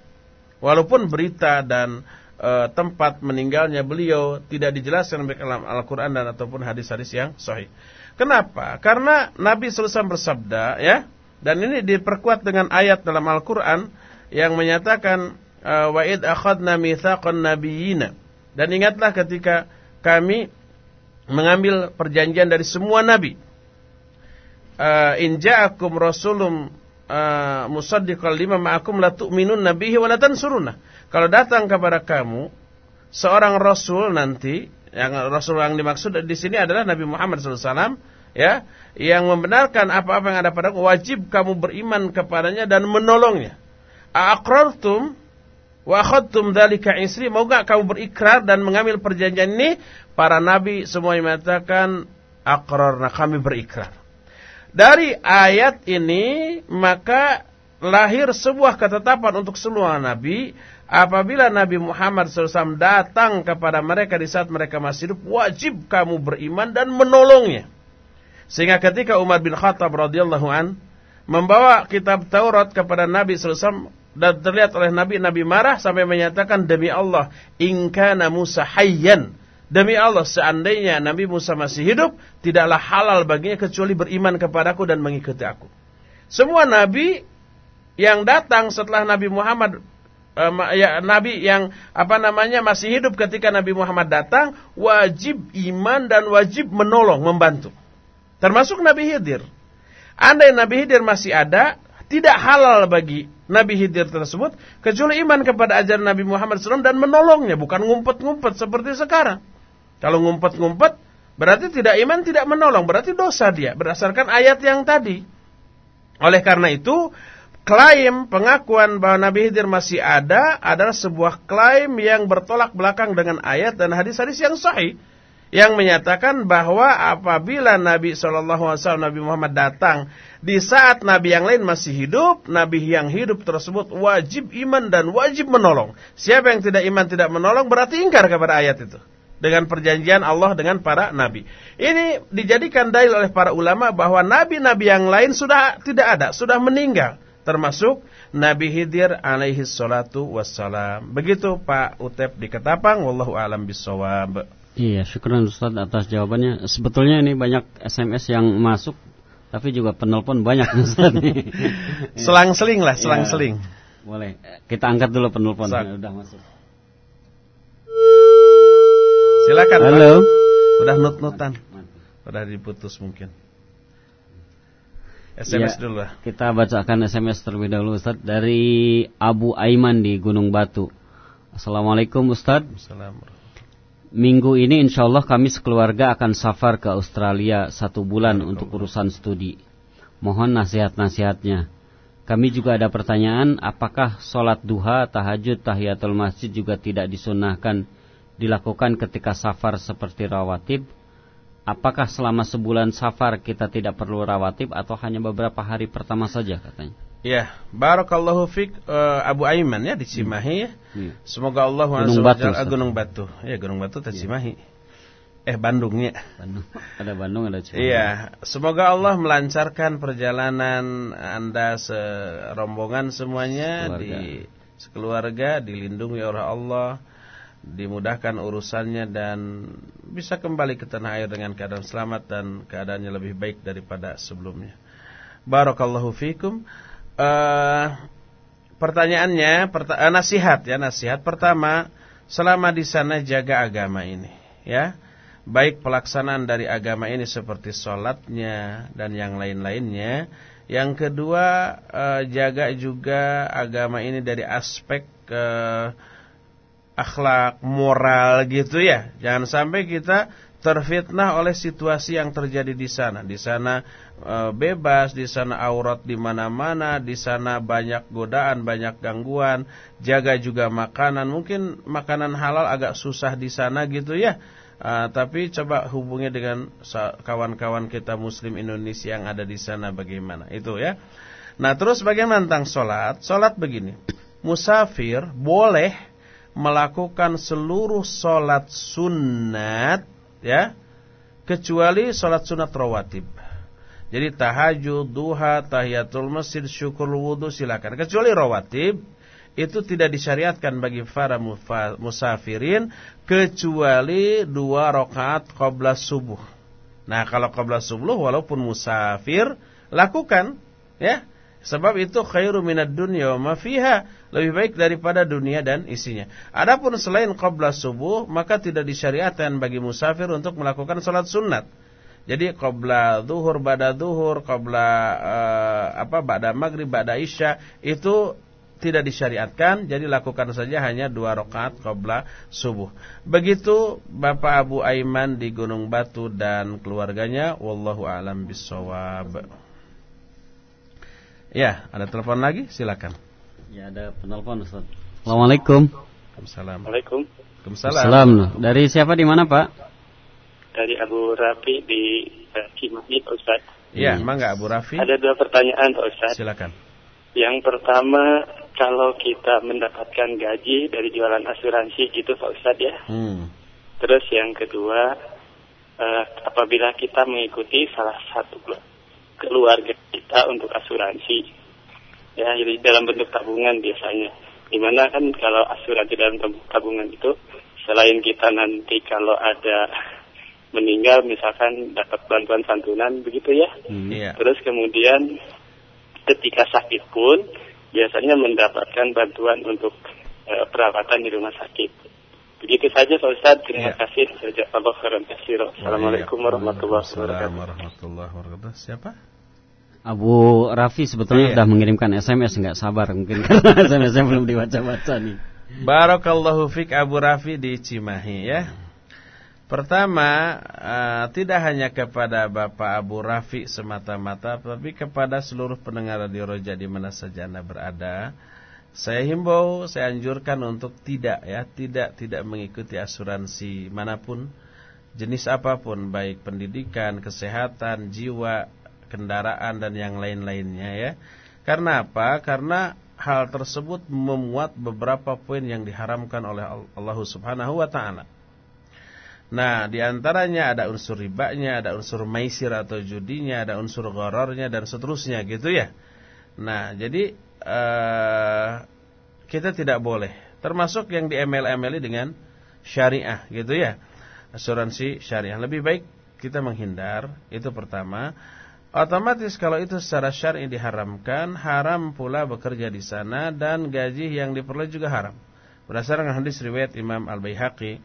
Walaupun berita dan e, tempat meninggalnya beliau tidak dijelaskan baik dalam Al-Quran dan ataupun hadis-hadis yang sahih. Kenapa? Karena Nabi selesai bersabda ya, dan ini diperkuat dengan ayat dalam Al-Quran yang menyatakan e, wa id akhadna mitsaqan nabiyina. Dan ingatlah ketika kami mengambil perjanjian dari semua nabi. Uh, in ja'akum rasulum uh, musaddiqal lima ma'akum la tu'minun nabihi wa la. Kalau datang kepada kamu seorang rasul nanti yang rasul yang dimaksud di sini adalah Nabi Muhammad SAW ya yang membenarkan apa-apa yang ada pada wajib kamu beriman kepadanya dan menolongnya. Aqrartum wa akhadtum dzalika isri mau gak kamu berikrar dan mengambil perjanjian ini? Para nabi semua mengatakan aqrarna kami berikrar. Dari ayat ini maka lahir sebuah ketetapan untuk semua nabi apabila Nabi Muhammad SAW datang kepada mereka di saat mereka masih hidup, wajib kamu beriman dan menolongnya. Sehingga ketika Umar bin Khattab radhiyallahu an membawa kitab Taurat kepada Nabi SAW dan terlihat oleh Nabi, Nabi marah sampai menyatakan demi Allah, ingkana Musa hayyan. Demi Allah, seandainya Nabi Musa masih hidup, tidaklah halal baginya kecuali beriman kepadaku dan mengikuti aku. Semua Nabi yang datang setelah Nabi Muhammad ya, Nabi yang apa namanya masih hidup ketika Nabi Muhammad datang wajib iman dan wajib menolong membantu. Termasuk Nabi Hidir. Andai Nabi Hidir masih ada tidak halal bagi Nabi Hidir tersebut kecuali iman kepada ajaran Nabi Muhammad SAW dan menolongnya bukan ngumpet-ngumpet seperti sekarang kalau ngumpet-ngumpet berarti tidak iman tidak menolong berarti dosa dia berdasarkan ayat yang tadi oleh karena itu klaim pengakuan bahwa Nabi Khidir masih ada adalah sebuah klaim yang bertolak belakang dengan ayat dan hadis-hadis yang sahih yang menyatakan bahwa apabila Nabi SAW Nabi Muhammad datang di saat Nabi yang lain masih hidup, Nabi yang hidup tersebut wajib iman dan wajib menolong. Siapa yang tidak iman tidak menolong berarti ingkar kepada ayat itu. Dengan perjanjian Allah dengan para nabi. Ini dijadikan dalil oleh para ulama bahwa nabi-nabi yang lain sudah tidak ada, sudah meninggal termasuk Nabi Hidir alaihi salatu wassalam. Begitu Pak Utep di Ketapang, wallahu alam bisawab. Iya, syukuran Ustaz atas jawabannya. Sebetulnya ini banyak SMS yang masuk, tapi juga penelpon banyak Ustaz. Selang-seling lah, selang-seling. Ya, boleh. Kita angkat dulu penelpon. Udah masuk. Silakan Halo. Pak. Udah nut-nutan. Udah diputus mungkin. SMS ya, dulu lah. Kita bacakan SMS terlebih dahulu Ustaz dari Abu Aiman di Gunung Batu. Assalamualaikum Ustaz. Assalamualaikum. Minggu ini insya Allah kami sekeluarga akan safar ke Australia satu bulan untuk urusan studi. Mohon nasihat-nasihatnya. Kami juga ada pertanyaan, apakah sholat duha, tahajud, tahiyatul masjid juga tidak disunahkan dilakukan ketika safar seperti rawatib? Apakah selama sebulan safar kita tidak perlu rawatib atau hanya beberapa hari pertama saja katanya? Ya, barakallahu fik uh, Abu Aiman ya di Cimahi ya. Hmm. Semoga Allah Gunung Batu, uh, Gunung Batu. Ya, Gunung Batu di Cimahi. Eh Bandungnya. Bandung. Ada Bandung ada Cimahi. Iya, semoga Allah melancarkan perjalanan Anda serombongan semuanya Keluarga. di sekeluarga dilindungi oleh Allah dimudahkan urusannya dan bisa kembali ke tanah air dengan keadaan selamat dan keadaannya lebih baik daripada sebelumnya. Barakallahu fikum. Uh, pertanyaannya, perta uh, nasihat ya, nasihat pertama, selama di sana jaga agama ini, ya. Baik pelaksanaan dari agama ini seperti sholatnya dan yang lain-lainnya. Yang kedua, uh, jaga juga agama ini dari aspek uh, akhlak, moral gitu ya. Jangan sampai kita terfitnah oleh situasi yang terjadi di sana. Di sana e, bebas, di sana aurat di mana-mana, di sana banyak godaan, banyak gangguan. Jaga juga makanan. Mungkin makanan halal agak susah di sana gitu ya. E, tapi coba hubungi dengan kawan-kawan kita muslim Indonesia yang ada di sana bagaimana. Itu ya. Nah, terus bagaimana tentang sholat? Sholat begini. Musafir boleh melakukan seluruh solat sunat ya kecuali solat sunat rawatib. Jadi tahajud, duha, tahiyatul masjid, syukur wudhu silakan. Kecuali rawatib itu tidak disyariatkan bagi para musafirin kecuali dua rakaat qabla subuh. Nah, kalau qabla subuh walaupun musafir lakukan ya Sebab itu khairu minad dunya wa ma fiha, lebih baik daripada dunia dan isinya. Adapun selain qabla subuh, maka tidak disyariatkan bagi musafir untuk melakukan salat sunat. Jadi qabla zuhur, ba'da zuhur, qabla uh, apa ba'da maghrib, ba'da isya itu tidak disyariatkan, jadi lakukan saja hanya dua rakaat qabla subuh. Begitu Bapak Abu Aiman di Gunung Batu dan keluarganya, wallahu alam bisawab. Ya, ada telepon lagi? Silakan. Ya, ada penelpon Ustaz. Assalamualaikum. Assalamualaikum. Waalaikumsalam. Dari siapa di mana, Pak? Dari Abu Rafi di Cimahi, Pak Ustaz. Iya, hmm. mangga Abu Rafi. Ada dua pertanyaan, Pak Ustaz. Silakan. Yang pertama, kalau kita mendapatkan gaji dari jualan asuransi gitu Pak Ustadz ya. Hmm. Terus yang kedua, uh, apabila kita mengikuti salah satu keluarga kita untuk asuransi, ya jadi dalam bentuk tabungan biasanya. Di mana kan kalau asuransi dalam tabungan itu, selain kita nanti kalau ada meninggal misalkan dapat bantuan santunan begitu ya. Hmm, yeah. Terus kemudian ketika sakit pun biasanya mendapatkan bantuan untuk uh, perawatan di rumah sakit. Begitu saja Pak Ustaz, terima yeah. kasih. Allah khairan kasiro. Assalamualaikum warahmatullahi wabarakatuh. Siapa? Abu Rafi sebetulnya sudah mengirimkan SMS nggak sabar mungkin karena SMS-nya belum dibaca-baca nih. Barakallahu fik Abu Rafi di Cimahi ya. Pertama, uh, tidak hanya kepada Bapak Abu Rafi semata-mata, tapi kepada seluruh pendengar Radio Roja di mana saja Anda berada. Saya himbau, saya anjurkan untuk tidak ya, tidak tidak mengikuti asuransi mana pun, jenis apa pun, baik pendidikan, kesehatan, jiwa, kendaraan dan yang lain-lainnya ya. Karena apa? Karena hal tersebut memuat beberapa poin yang diharamkan oleh Allah Subhanahu wa taala. Nah, di antaranya ada unsur ribanya, ada unsur maisir atau judinya, ada unsur gorornya dan seterusnya gitu ya. Nah, jadi uh, kita tidak boleh, termasuk yang di ML-ML dengan syariah gitu ya. Asuransi syariah lebih baik kita menghindar, itu pertama. Otomatis kalau itu secara syar'i diharamkan, haram pula bekerja di sana dan gaji yang diperoleh juga haram. Berdasarkan hadis riwayat Imam Al-Baihaqi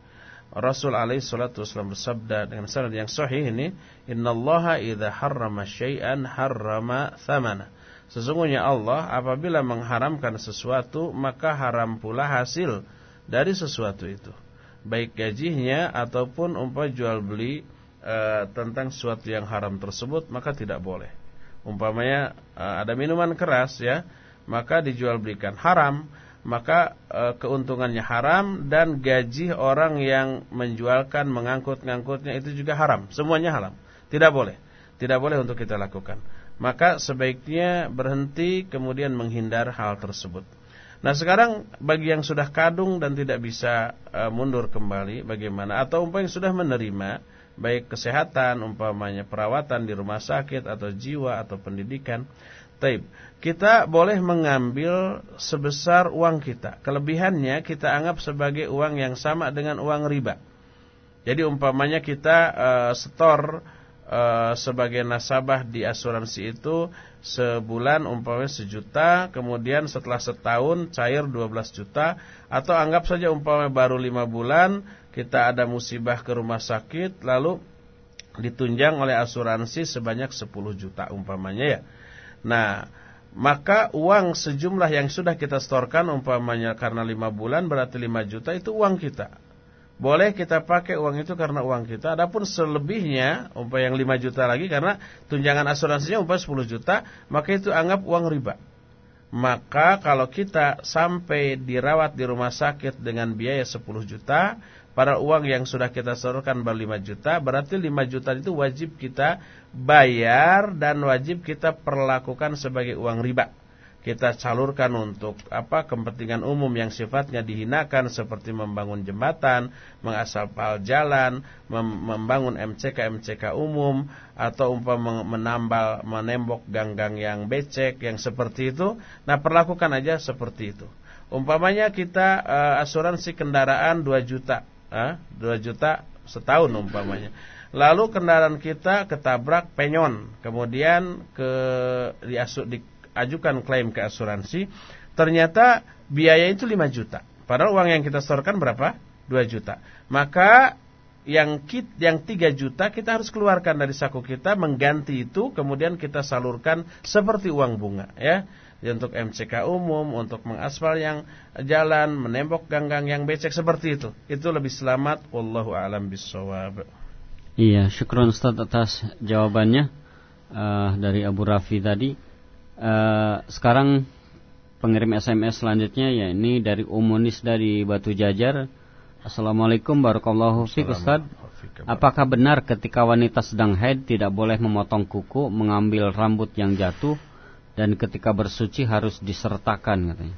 Rasul alaihi salatu wasallam bersabda dengan sanad yang sahih ini, "Innallaha idza harrama syai'an harrama thamana." Sesungguhnya Allah apabila mengharamkan sesuatu, maka haram pula hasil dari sesuatu itu. Baik gajinya ataupun umpah jual beli e, tentang sesuatu yang haram tersebut, maka tidak boleh. Umpamanya e, ada minuman keras ya, maka dijual belikan haram maka e, keuntungannya haram dan gaji orang yang menjualkan mengangkut-ngangkutnya itu juga haram. Semuanya haram. Tidak boleh. Tidak boleh untuk kita lakukan. Maka sebaiknya berhenti kemudian menghindar hal tersebut. Nah sekarang bagi yang sudah kadung dan tidak bisa e, mundur kembali bagaimana atau umpamanya sudah menerima baik kesehatan umpamanya perawatan di rumah sakit atau jiwa atau pendidikan Taib. Kita boleh mengambil sebesar uang kita. Kelebihannya kita anggap sebagai uang yang sama dengan uang riba. Jadi umpamanya kita uh, setor uh, sebagai nasabah di asuransi itu sebulan umpamanya sejuta, kemudian setelah setahun cair 12 juta, atau anggap saja umpamanya baru 5 bulan kita ada musibah ke rumah sakit, lalu ditunjang oleh asuransi sebanyak 10 juta umpamanya ya. Nah, maka uang sejumlah yang sudah kita setorkan umpamanya karena 5 bulan berarti 5 juta itu uang kita. Boleh kita pakai uang itu karena uang kita. Adapun selebihnya umpah yang 5 juta lagi karena tunjangan asuransinya umpah 10 juta, maka itu anggap uang riba. Maka kalau kita sampai dirawat di rumah sakit dengan biaya 10 juta, pada uang yang sudah kita setorkan baru 5 juta, berarti 5 juta itu wajib kita bayar dan wajib kita perlakukan sebagai uang riba. Kita salurkan untuk apa kepentingan umum yang sifatnya dihinakan seperti membangun jembatan, mengaspal jalan, mem membangun MCK-MCK umum atau umpama menambal menembok gang-gang yang becek yang seperti itu. Nah, perlakukan aja seperti itu. Umpamanya kita uh, asuransi kendaraan 2 juta ah, 2 juta setahun umpamanya. Lalu kendaraan kita ketabrak penyon, kemudian ke diasu, diajukan klaim ke asuransi, ternyata biaya itu 5 juta. Padahal uang yang kita setorkan berapa? 2 juta. Maka yang kit yang 3 juta kita harus keluarkan dari saku kita mengganti itu kemudian kita salurkan seperti uang bunga ya untuk MCK umum, untuk mengaspal yang jalan, menembok ganggang yang becek seperti itu. Itu lebih selamat. Wallahu a'lam bishawab. Iya, syukron Ustaz atas jawabannya uh, dari Abu Rafi tadi. Uh, sekarang pengirim SMS selanjutnya ya ini dari Umunis dari Batu Jajar. Assalamualaikum warahmatullahi wabarakatuh Ustaz. Apakah benar ketika wanita sedang haid tidak boleh memotong kuku, mengambil rambut yang jatuh dan ketika bersuci harus disertakan katanya.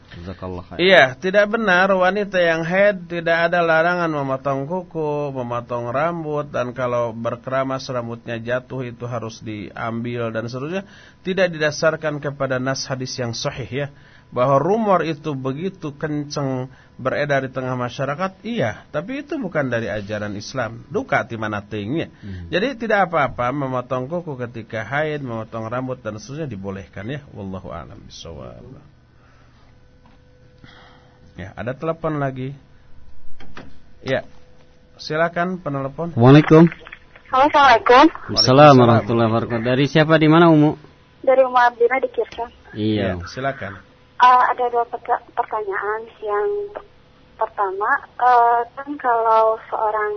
Iya, tidak benar wanita yang haid tidak ada larangan memotong kuku, memotong rambut dan kalau berkeramas rambutnya jatuh itu harus diambil dan seterusnya. Tidak didasarkan kepada nas hadis yang sahih ya bahwa rumor itu begitu kenceng beredar di tengah masyarakat, iya, tapi itu bukan dari ajaran Islam. Duka di mana tingnya. Hmm. Jadi tidak apa-apa memotong kuku ketika haid, memotong rambut dan seterusnya dibolehkan ya. Wallahu a'lam bishawab. Ya, ada telepon lagi. Ya. Silakan penelpon. Waalaikumsalam. Halo, Assalamualaikum. Assalamualaikum warahmatullahi wabarakatuh. Dari siapa di mana, Umu? Dari Umu Abdina di Kirsa. Iya. Ya, silakan. Uh, ada dua pertanyaan. Yang pertama, uh, kan kalau seorang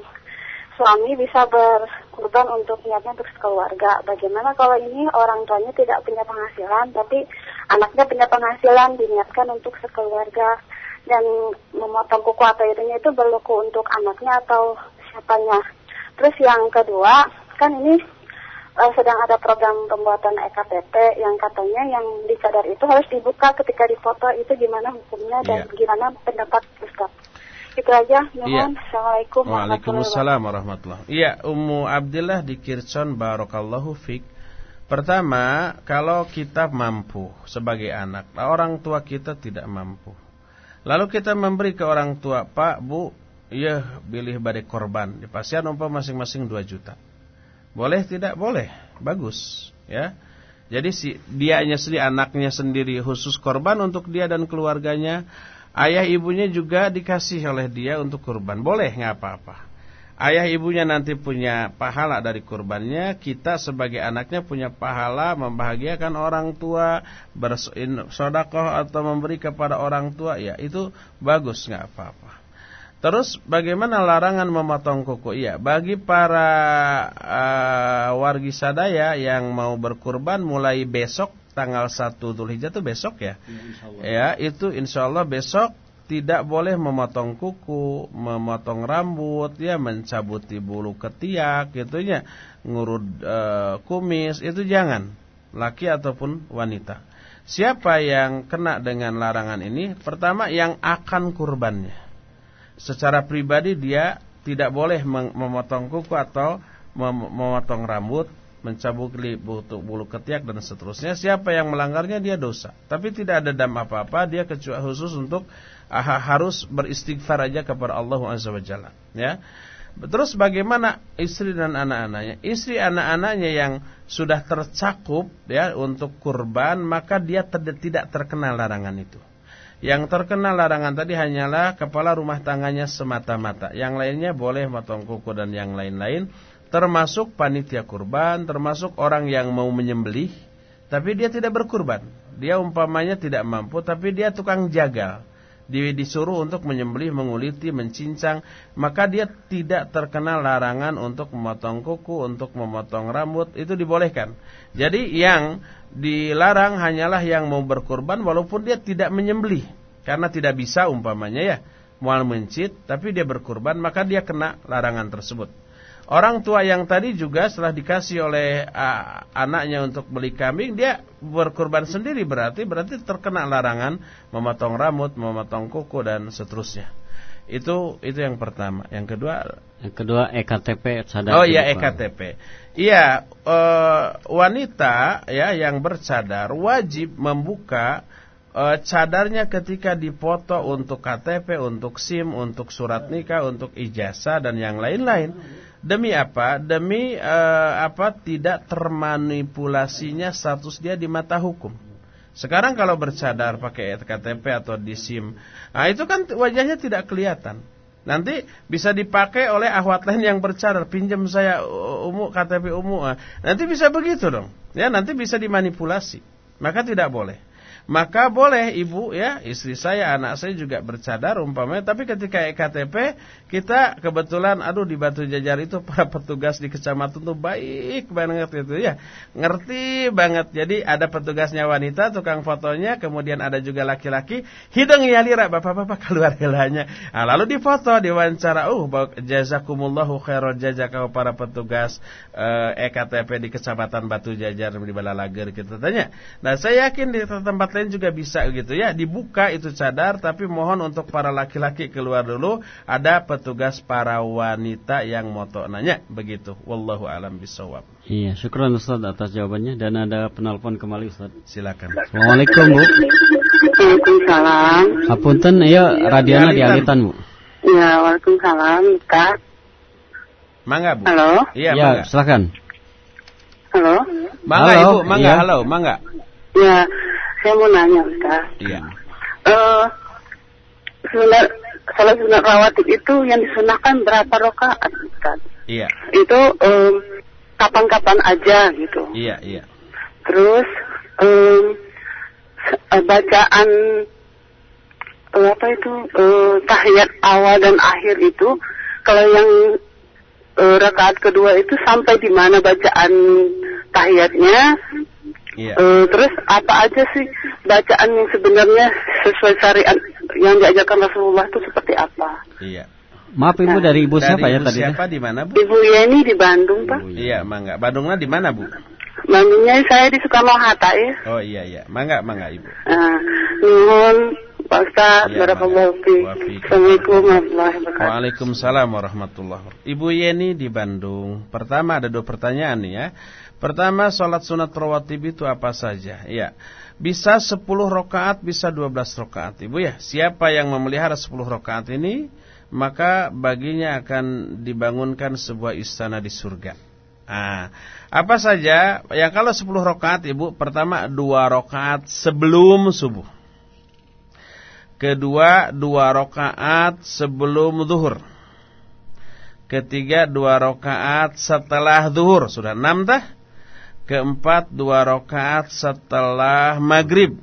suami bisa berkorban untuk niatnya untuk keluarga. Bagaimana kalau ini orang tuanya tidak punya penghasilan, tapi anaknya punya penghasilan diniatkan untuk sekeluarga dan memotong kuku atau itunya itu berlaku untuk anaknya atau siapanya. Terus yang kedua, kan ini uh, sedang ada program pembuatan EKTP yang katanya yang disadar itu harus dibuka ketika difoto itu gimana hukumnya dan yeah. gimana pendapat Ustaz. Itu aja. Mohon. Yeah. Assalamualaikum Waalaikumsalam warahmatullahi Iya, Ummu Abdillah di Kircon Barakallahu Fik. Pertama, kalau kita mampu sebagai anak, orang tua kita tidak mampu. Lalu kita memberi ke orang tua, Pak, Bu, ya pilih badai korban. Dipastikan umpah masing-masing 2 juta. Boleh tidak? Boleh. Bagus, ya. Jadi si dianya sendiri anaknya sendiri khusus korban untuk dia dan keluarganya. Ayah ibunya juga dikasih oleh dia untuk kurban. Boleh nggak apa-apa. Ayah ibunya nanti punya pahala dari kurbannya, kita sebagai anaknya punya pahala membahagiakan orang tua, bersodakoh atau memberi kepada orang tua, ya itu bagus nggak apa-apa. Terus bagaimana larangan memotong kuku? Iya, bagi para uh, wargi sadaya yang mau berkurban mulai besok tanggal 1 Dzulhijjah itu besok ya. Ya, ya itu insya Allah besok tidak boleh memotong kuku, memotong rambut, ya mencabuti bulu ketiak, gitunya, ngurut uh, kumis, itu jangan, laki ataupun wanita. Siapa yang kena dengan larangan ini? Pertama yang akan kurbannya secara pribadi dia tidak boleh memotong kuku atau memotong rambut, mencabut bulu, ketiak dan seterusnya. Siapa yang melanggarnya dia dosa. Tapi tidak ada dam apa-apa, dia kecuali khusus untuk aha, harus beristighfar aja kepada Allah Azza wa Jalla, ya. Terus bagaimana istri dan anak-anaknya? Istri anak-anaknya yang sudah tercakup ya untuk kurban, maka dia tidak terkena larangan itu. Yang terkena larangan tadi hanyalah kepala rumah tangganya semata-mata. Yang lainnya boleh motong kuku dan yang lain-lain. Termasuk panitia kurban, termasuk orang yang mau menyembelih. Tapi dia tidak berkurban. Dia umpamanya tidak mampu, tapi dia tukang jagal. Disuruh untuk menyembelih, menguliti, mencincang. Maka dia tidak terkena larangan untuk memotong kuku, untuk memotong rambut. Itu dibolehkan. Jadi yang dilarang hanyalah yang mau berkorban walaupun dia tidak menyembelih karena tidak bisa umpamanya ya mual mencit tapi dia berkorban maka dia kena larangan tersebut. Orang tua yang tadi juga setelah dikasih oleh uh, anaknya untuk beli kambing dia berkorban sendiri berarti berarti terkena larangan memotong rambut, memotong kuku dan seterusnya. Itu itu yang pertama. Yang kedua yang kedua EKTP cadar. Oh iya EKTP. Iya, e, wanita ya yang bercadar wajib membuka e, cadarnya ketika dipoto untuk KTP, untuk SIM, untuk surat nikah, untuk ijazah dan yang lain-lain. Demi apa? Demi e, apa tidak termanipulasinya status dia di mata hukum. Sekarang kalau bercadar pakai KTP atau di SIM, nah itu kan wajahnya tidak kelihatan. Nanti bisa dipakai oleh ahwat lain yang bercadar, pinjam saya umum KTP umum. Nanti bisa begitu dong. Ya, nanti bisa dimanipulasi. Maka tidak boleh. Maka boleh ibu ya, istri saya, anak saya juga bercadar umpamanya. Tapi ketika EKTP kita kebetulan aduh di Batu Jajar itu para petugas di kecamatan tuh baik banget gitu ya. Ngerti banget. Jadi ada petugasnya wanita, tukang fotonya, kemudian ada juga laki-laki, hidungnya lira bapak-bapak keluar helanya. Nah, lalu difoto, diwawancara, uh jazakumullahu khairan jazakau para petugas eh, EKTP di kecamatan Batu Jajar di Balalager kita tanya. Nah, saya yakin di tempat lain juga bisa gitu ya, dibuka itu cadar tapi mohon untuk para laki-laki keluar dulu ada petugas para wanita yang moto nanya begitu. Wallahu alam bisawab. Iya, syukur Ustaz atas jawabannya dan ada penelpon kembali Ustaz. Silakan. Assalamualaikum Bu. Waalaikumsalam. Apunten ya radiana dialitan Bu. Ya, Waalaikumsalam, Kak. Mangga Bu. Halo. Iya, ya, silakan. Halo. Mangga halo. Ibu, mangga, ya. halo, mangga. Ya, saya mau nanya Ustaz. Iya. Eh, uh, sunat salat sunat rawatib itu yang disunahkan berapa rakaat Ustaz? Iya. Itu um, kapan-kapan aja gitu. Iya, iya. Terus um, bacaan uh, apa itu uh, tahiyat awal dan akhir itu kalau yang uh, rakaat kedua itu sampai di mana bacaan tahiyatnya Iya. Uh, terus apa aja sih bacaan yang sebenarnya sesuai syariat yang diajarkan Rasulullah itu seperti apa? Iya. Maaf Ibu nah, dari Ibu siapa ya tadi? Siapa di mana Bu? Ibu Yeni di Bandung Pak. Iya, mangga. Bandungnya di mana Bu? Bandungnya saya di Soekarno Hatta ya. Oh iya iya, mangga mangga Ibu. Nah, nuhun Pak Ustaz, ya, Assalamualaikum warahmatullahi wabarakatuh. Waalaikumsalam warahmatullahi wabarakatuh. Ibu Yeni di Bandung. Pertama ada dua pertanyaan nih ya. Pertama, sholat sunat rawatib itu apa saja? Ya, bisa 10 rokaat, bisa 12 rokaat. Ibu ya, siapa yang memelihara 10 rokaat ini, maka baginya akan dibangunkan sebuah istana di surga. Ah, apa saja? Yang kalau 10 rokaat, Ibu, pertama 2 rokaat sebelum subuh. Kedua, 2 rokaat sebelum zuhur. Ketiga, 2 rokaat setelah zuhur. Sudah 6 tah? Keempat dua rakaat setelah maghrib.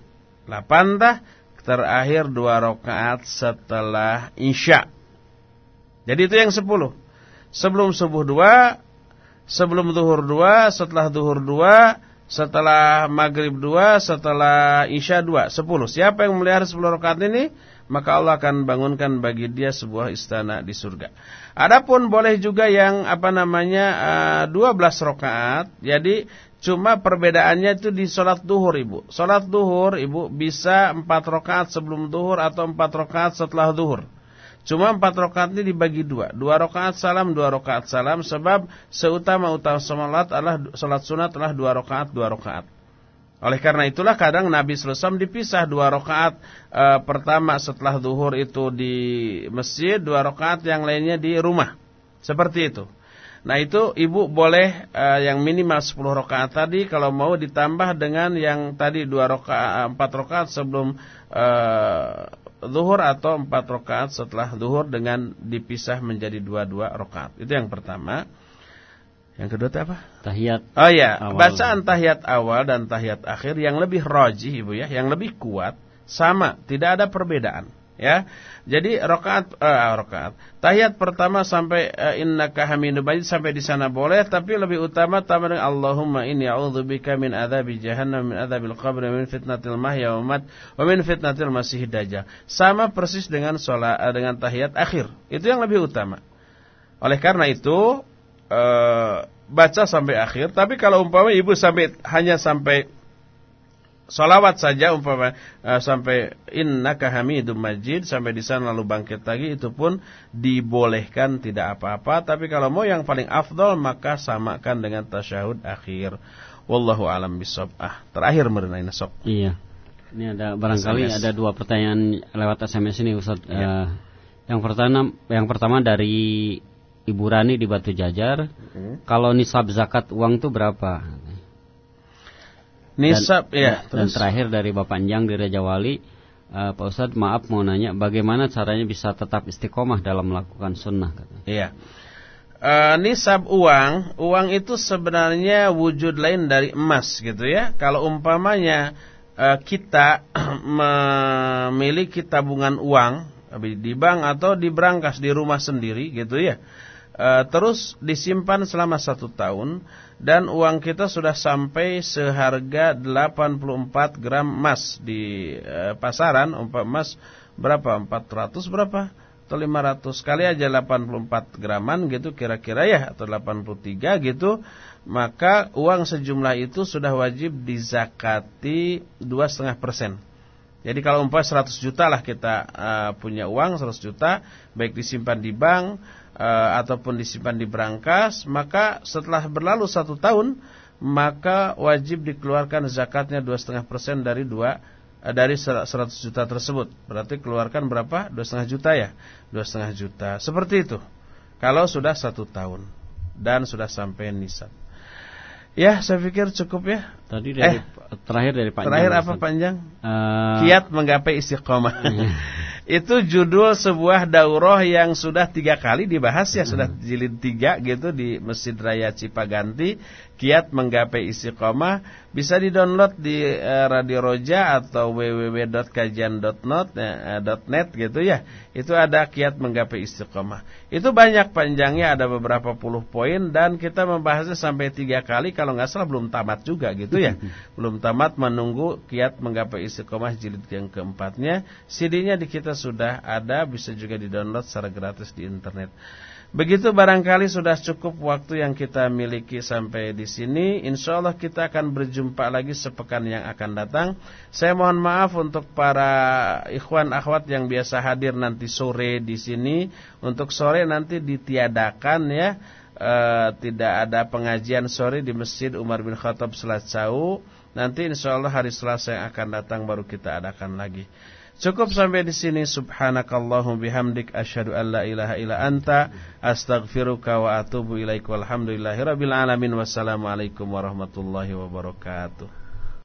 Delapan dah. Terakhir dua rakaat setelah isya. Jadi itu yang sepuluh. Sebelum subuh dua. Sebelum duhur dua. Setelah duhur dua. Setelah maghrib dua. Setelah isya dua. Sepuluh. Siapa yang melihara sepuluh rakaat ini? Maka Allah akan bangunkan bagi dia sebuah istana di surga. Adapun boleh juga yang apa namanya uh, 12 rakaat. Jadi Cuma perbedaannya itu di sholat duhur ibu. Sholat duhur ibu bisa empat rakaat sebelum duhur atau empat rakaat setelah duhur. Cuma empat rakaat ini dibagi dua. Dua rakaat salam, dua rakaat salam. Sebab seutama-utama sholat adalah sholat sunat adalah dua rakaat, dua rakaat. Oleh karena itulah kadang Nabi SAW dipisah dua rakaat e, pertama setelah duhur itu di masjid, dua rakaat yang lainnya di rumah. Seperti itu. Nah itu ibu boleh uh, yang minimal 10 rakaat tadi kalau mau ditambah dengan yang tadi 2 rakaat 4 rakaat sebelum uh, zuhur atau 4 rakaat setelah zuhur dengan dipisah menjadi dua-dua rakaat. Itu yang pertama. Yang kedua itu apa? Tahiyat. Oh ya, bacaan tahiyat awal dan tahiyat akhir yang lebih rajih Ibu ya, yang lebih kuat sama, tidak ada perbedaan ya. Jadi rakaat uh, rakaat tahiyat pertama sampai uh, innaka majid sampai di sana boleh tapi lebih utama tambah dengan Allahumma inni a'udzubika min adzabi jahannam min adzabil qabr min fitnatil mahya wa mat wa min fitnatil masih dajjal. Sama persis dengan salat uh, dengan tahiyat akhir. Itu yang lebih utama. Oleh karena itu uh, baca sampai akhir tapi kalau umpama ibu sampai hanya sampai Salawat saja umpama uh, sampai innaka hamidum majid sampai di sana lalu bangkit lagi itu pun dibolehkan tidak apa-apa tapi kalau mau yang paling afdol maka samakan dengan tasyahud akhir. Wallahu alam bisawab. Ah, terakhir mengenai nasab. Iya. Ini ada barangkali SMS. ada dua pertanyaan lewat SMS ini Ustaz. Iya. Uh, yang pertama yang pertama dari Ibu Rani di Batu Jajar. Hmm. Kalau nisab zakat uang itu berapa? Nisab dan, ya. Dan terakhir dari Bapak Anjang di Raja Wali, uh, Pak Ustadz maaf mau nanya bagaimana caranya bisa tetap istiqomah dalam melakukan sunnah? Iya. Uh, nisab uang, uang itu sebenarnya wujud lain dari emas gitu ya. Kalau umpamanya uh, kita memiliki tabungan uang di bank atau di brankas di rumah sendiri gitu ya. Uh, terus disimpan selama satu tahun dan uang kita sudah sampai seharga 84 gram emas di uh, pasaran. Emas berapa? 400 berapa? Atau 500 kali aja 84 graman gitu kira-kira ya atau 83 gitu. Maka uang sejumlah itu sudah wajib dizakati 2,5 persen. Jadi kalau umpah 100 juta lah kita uh, punya uang 100 juta baik disimpan di bank uh, ataupun disimpan di brankas, maka setelah berlalu satu tahun maka wajib dikeluarkan zakatnya 2,5% dari dua uh, dari 100 juta tersebut. Berarti keluarkan berapa? 2,5 juta ya? 2,5 juta. Seperti itu. Kalau sudah satu tahun dan sudah sampai nisab. Ya, saya pikir cukup ya. Tadi dari eh, terakhir dari panjang. Terakhir apa panjang? Uh, Kiat menggapai istiqomah. Itu judul sebuah daurah yang sudah tiga kali dibahas ya, sudah jilid tiga gitu di Masjid Raya Cipaganti. Kiat menggapai istiqomah bisa di-download di uh, Radio Roja atau www.kajian.net eh, gitu ya. Itu ada kiat menggapai istiqomah. Itu banyak panjangnya ada beberapa puluh poin dan kita membahasnya sampai tiga kali kalau nggak salah belum tamat juga gitu ya. belum tamat menunggu kiat menggapai istiqomah jilid yang keempatnya. CD-nya di kita sudah ada bisa juga di-download secara gratis di internet. Begitu barangkali sudah cukup waktu yang kita miliki sampai di sini. Insya Allah kita akan berjumpa lagi sepekan yang akan datang. Saya mohon maaf untuk para ikhwan akhwat yang biasa hadir nanti sore di sini. Untuk sore nanti ditiadakan ya. E, tidak ada pengajian sore di Masjid Umar bin Khattab Selacau. Nanti insya Allah hari Selasa yang akan datang baru kita adakan lagi. Cukup sampai di sini. Subhanakallahum bihamdik. Asyhadu an la ilaha illa anta. Astaghfiruka wa atubu ilaika walhamdulillahirabbil alamin. Wassalamu alaikum warahmatullahi wabarakatuh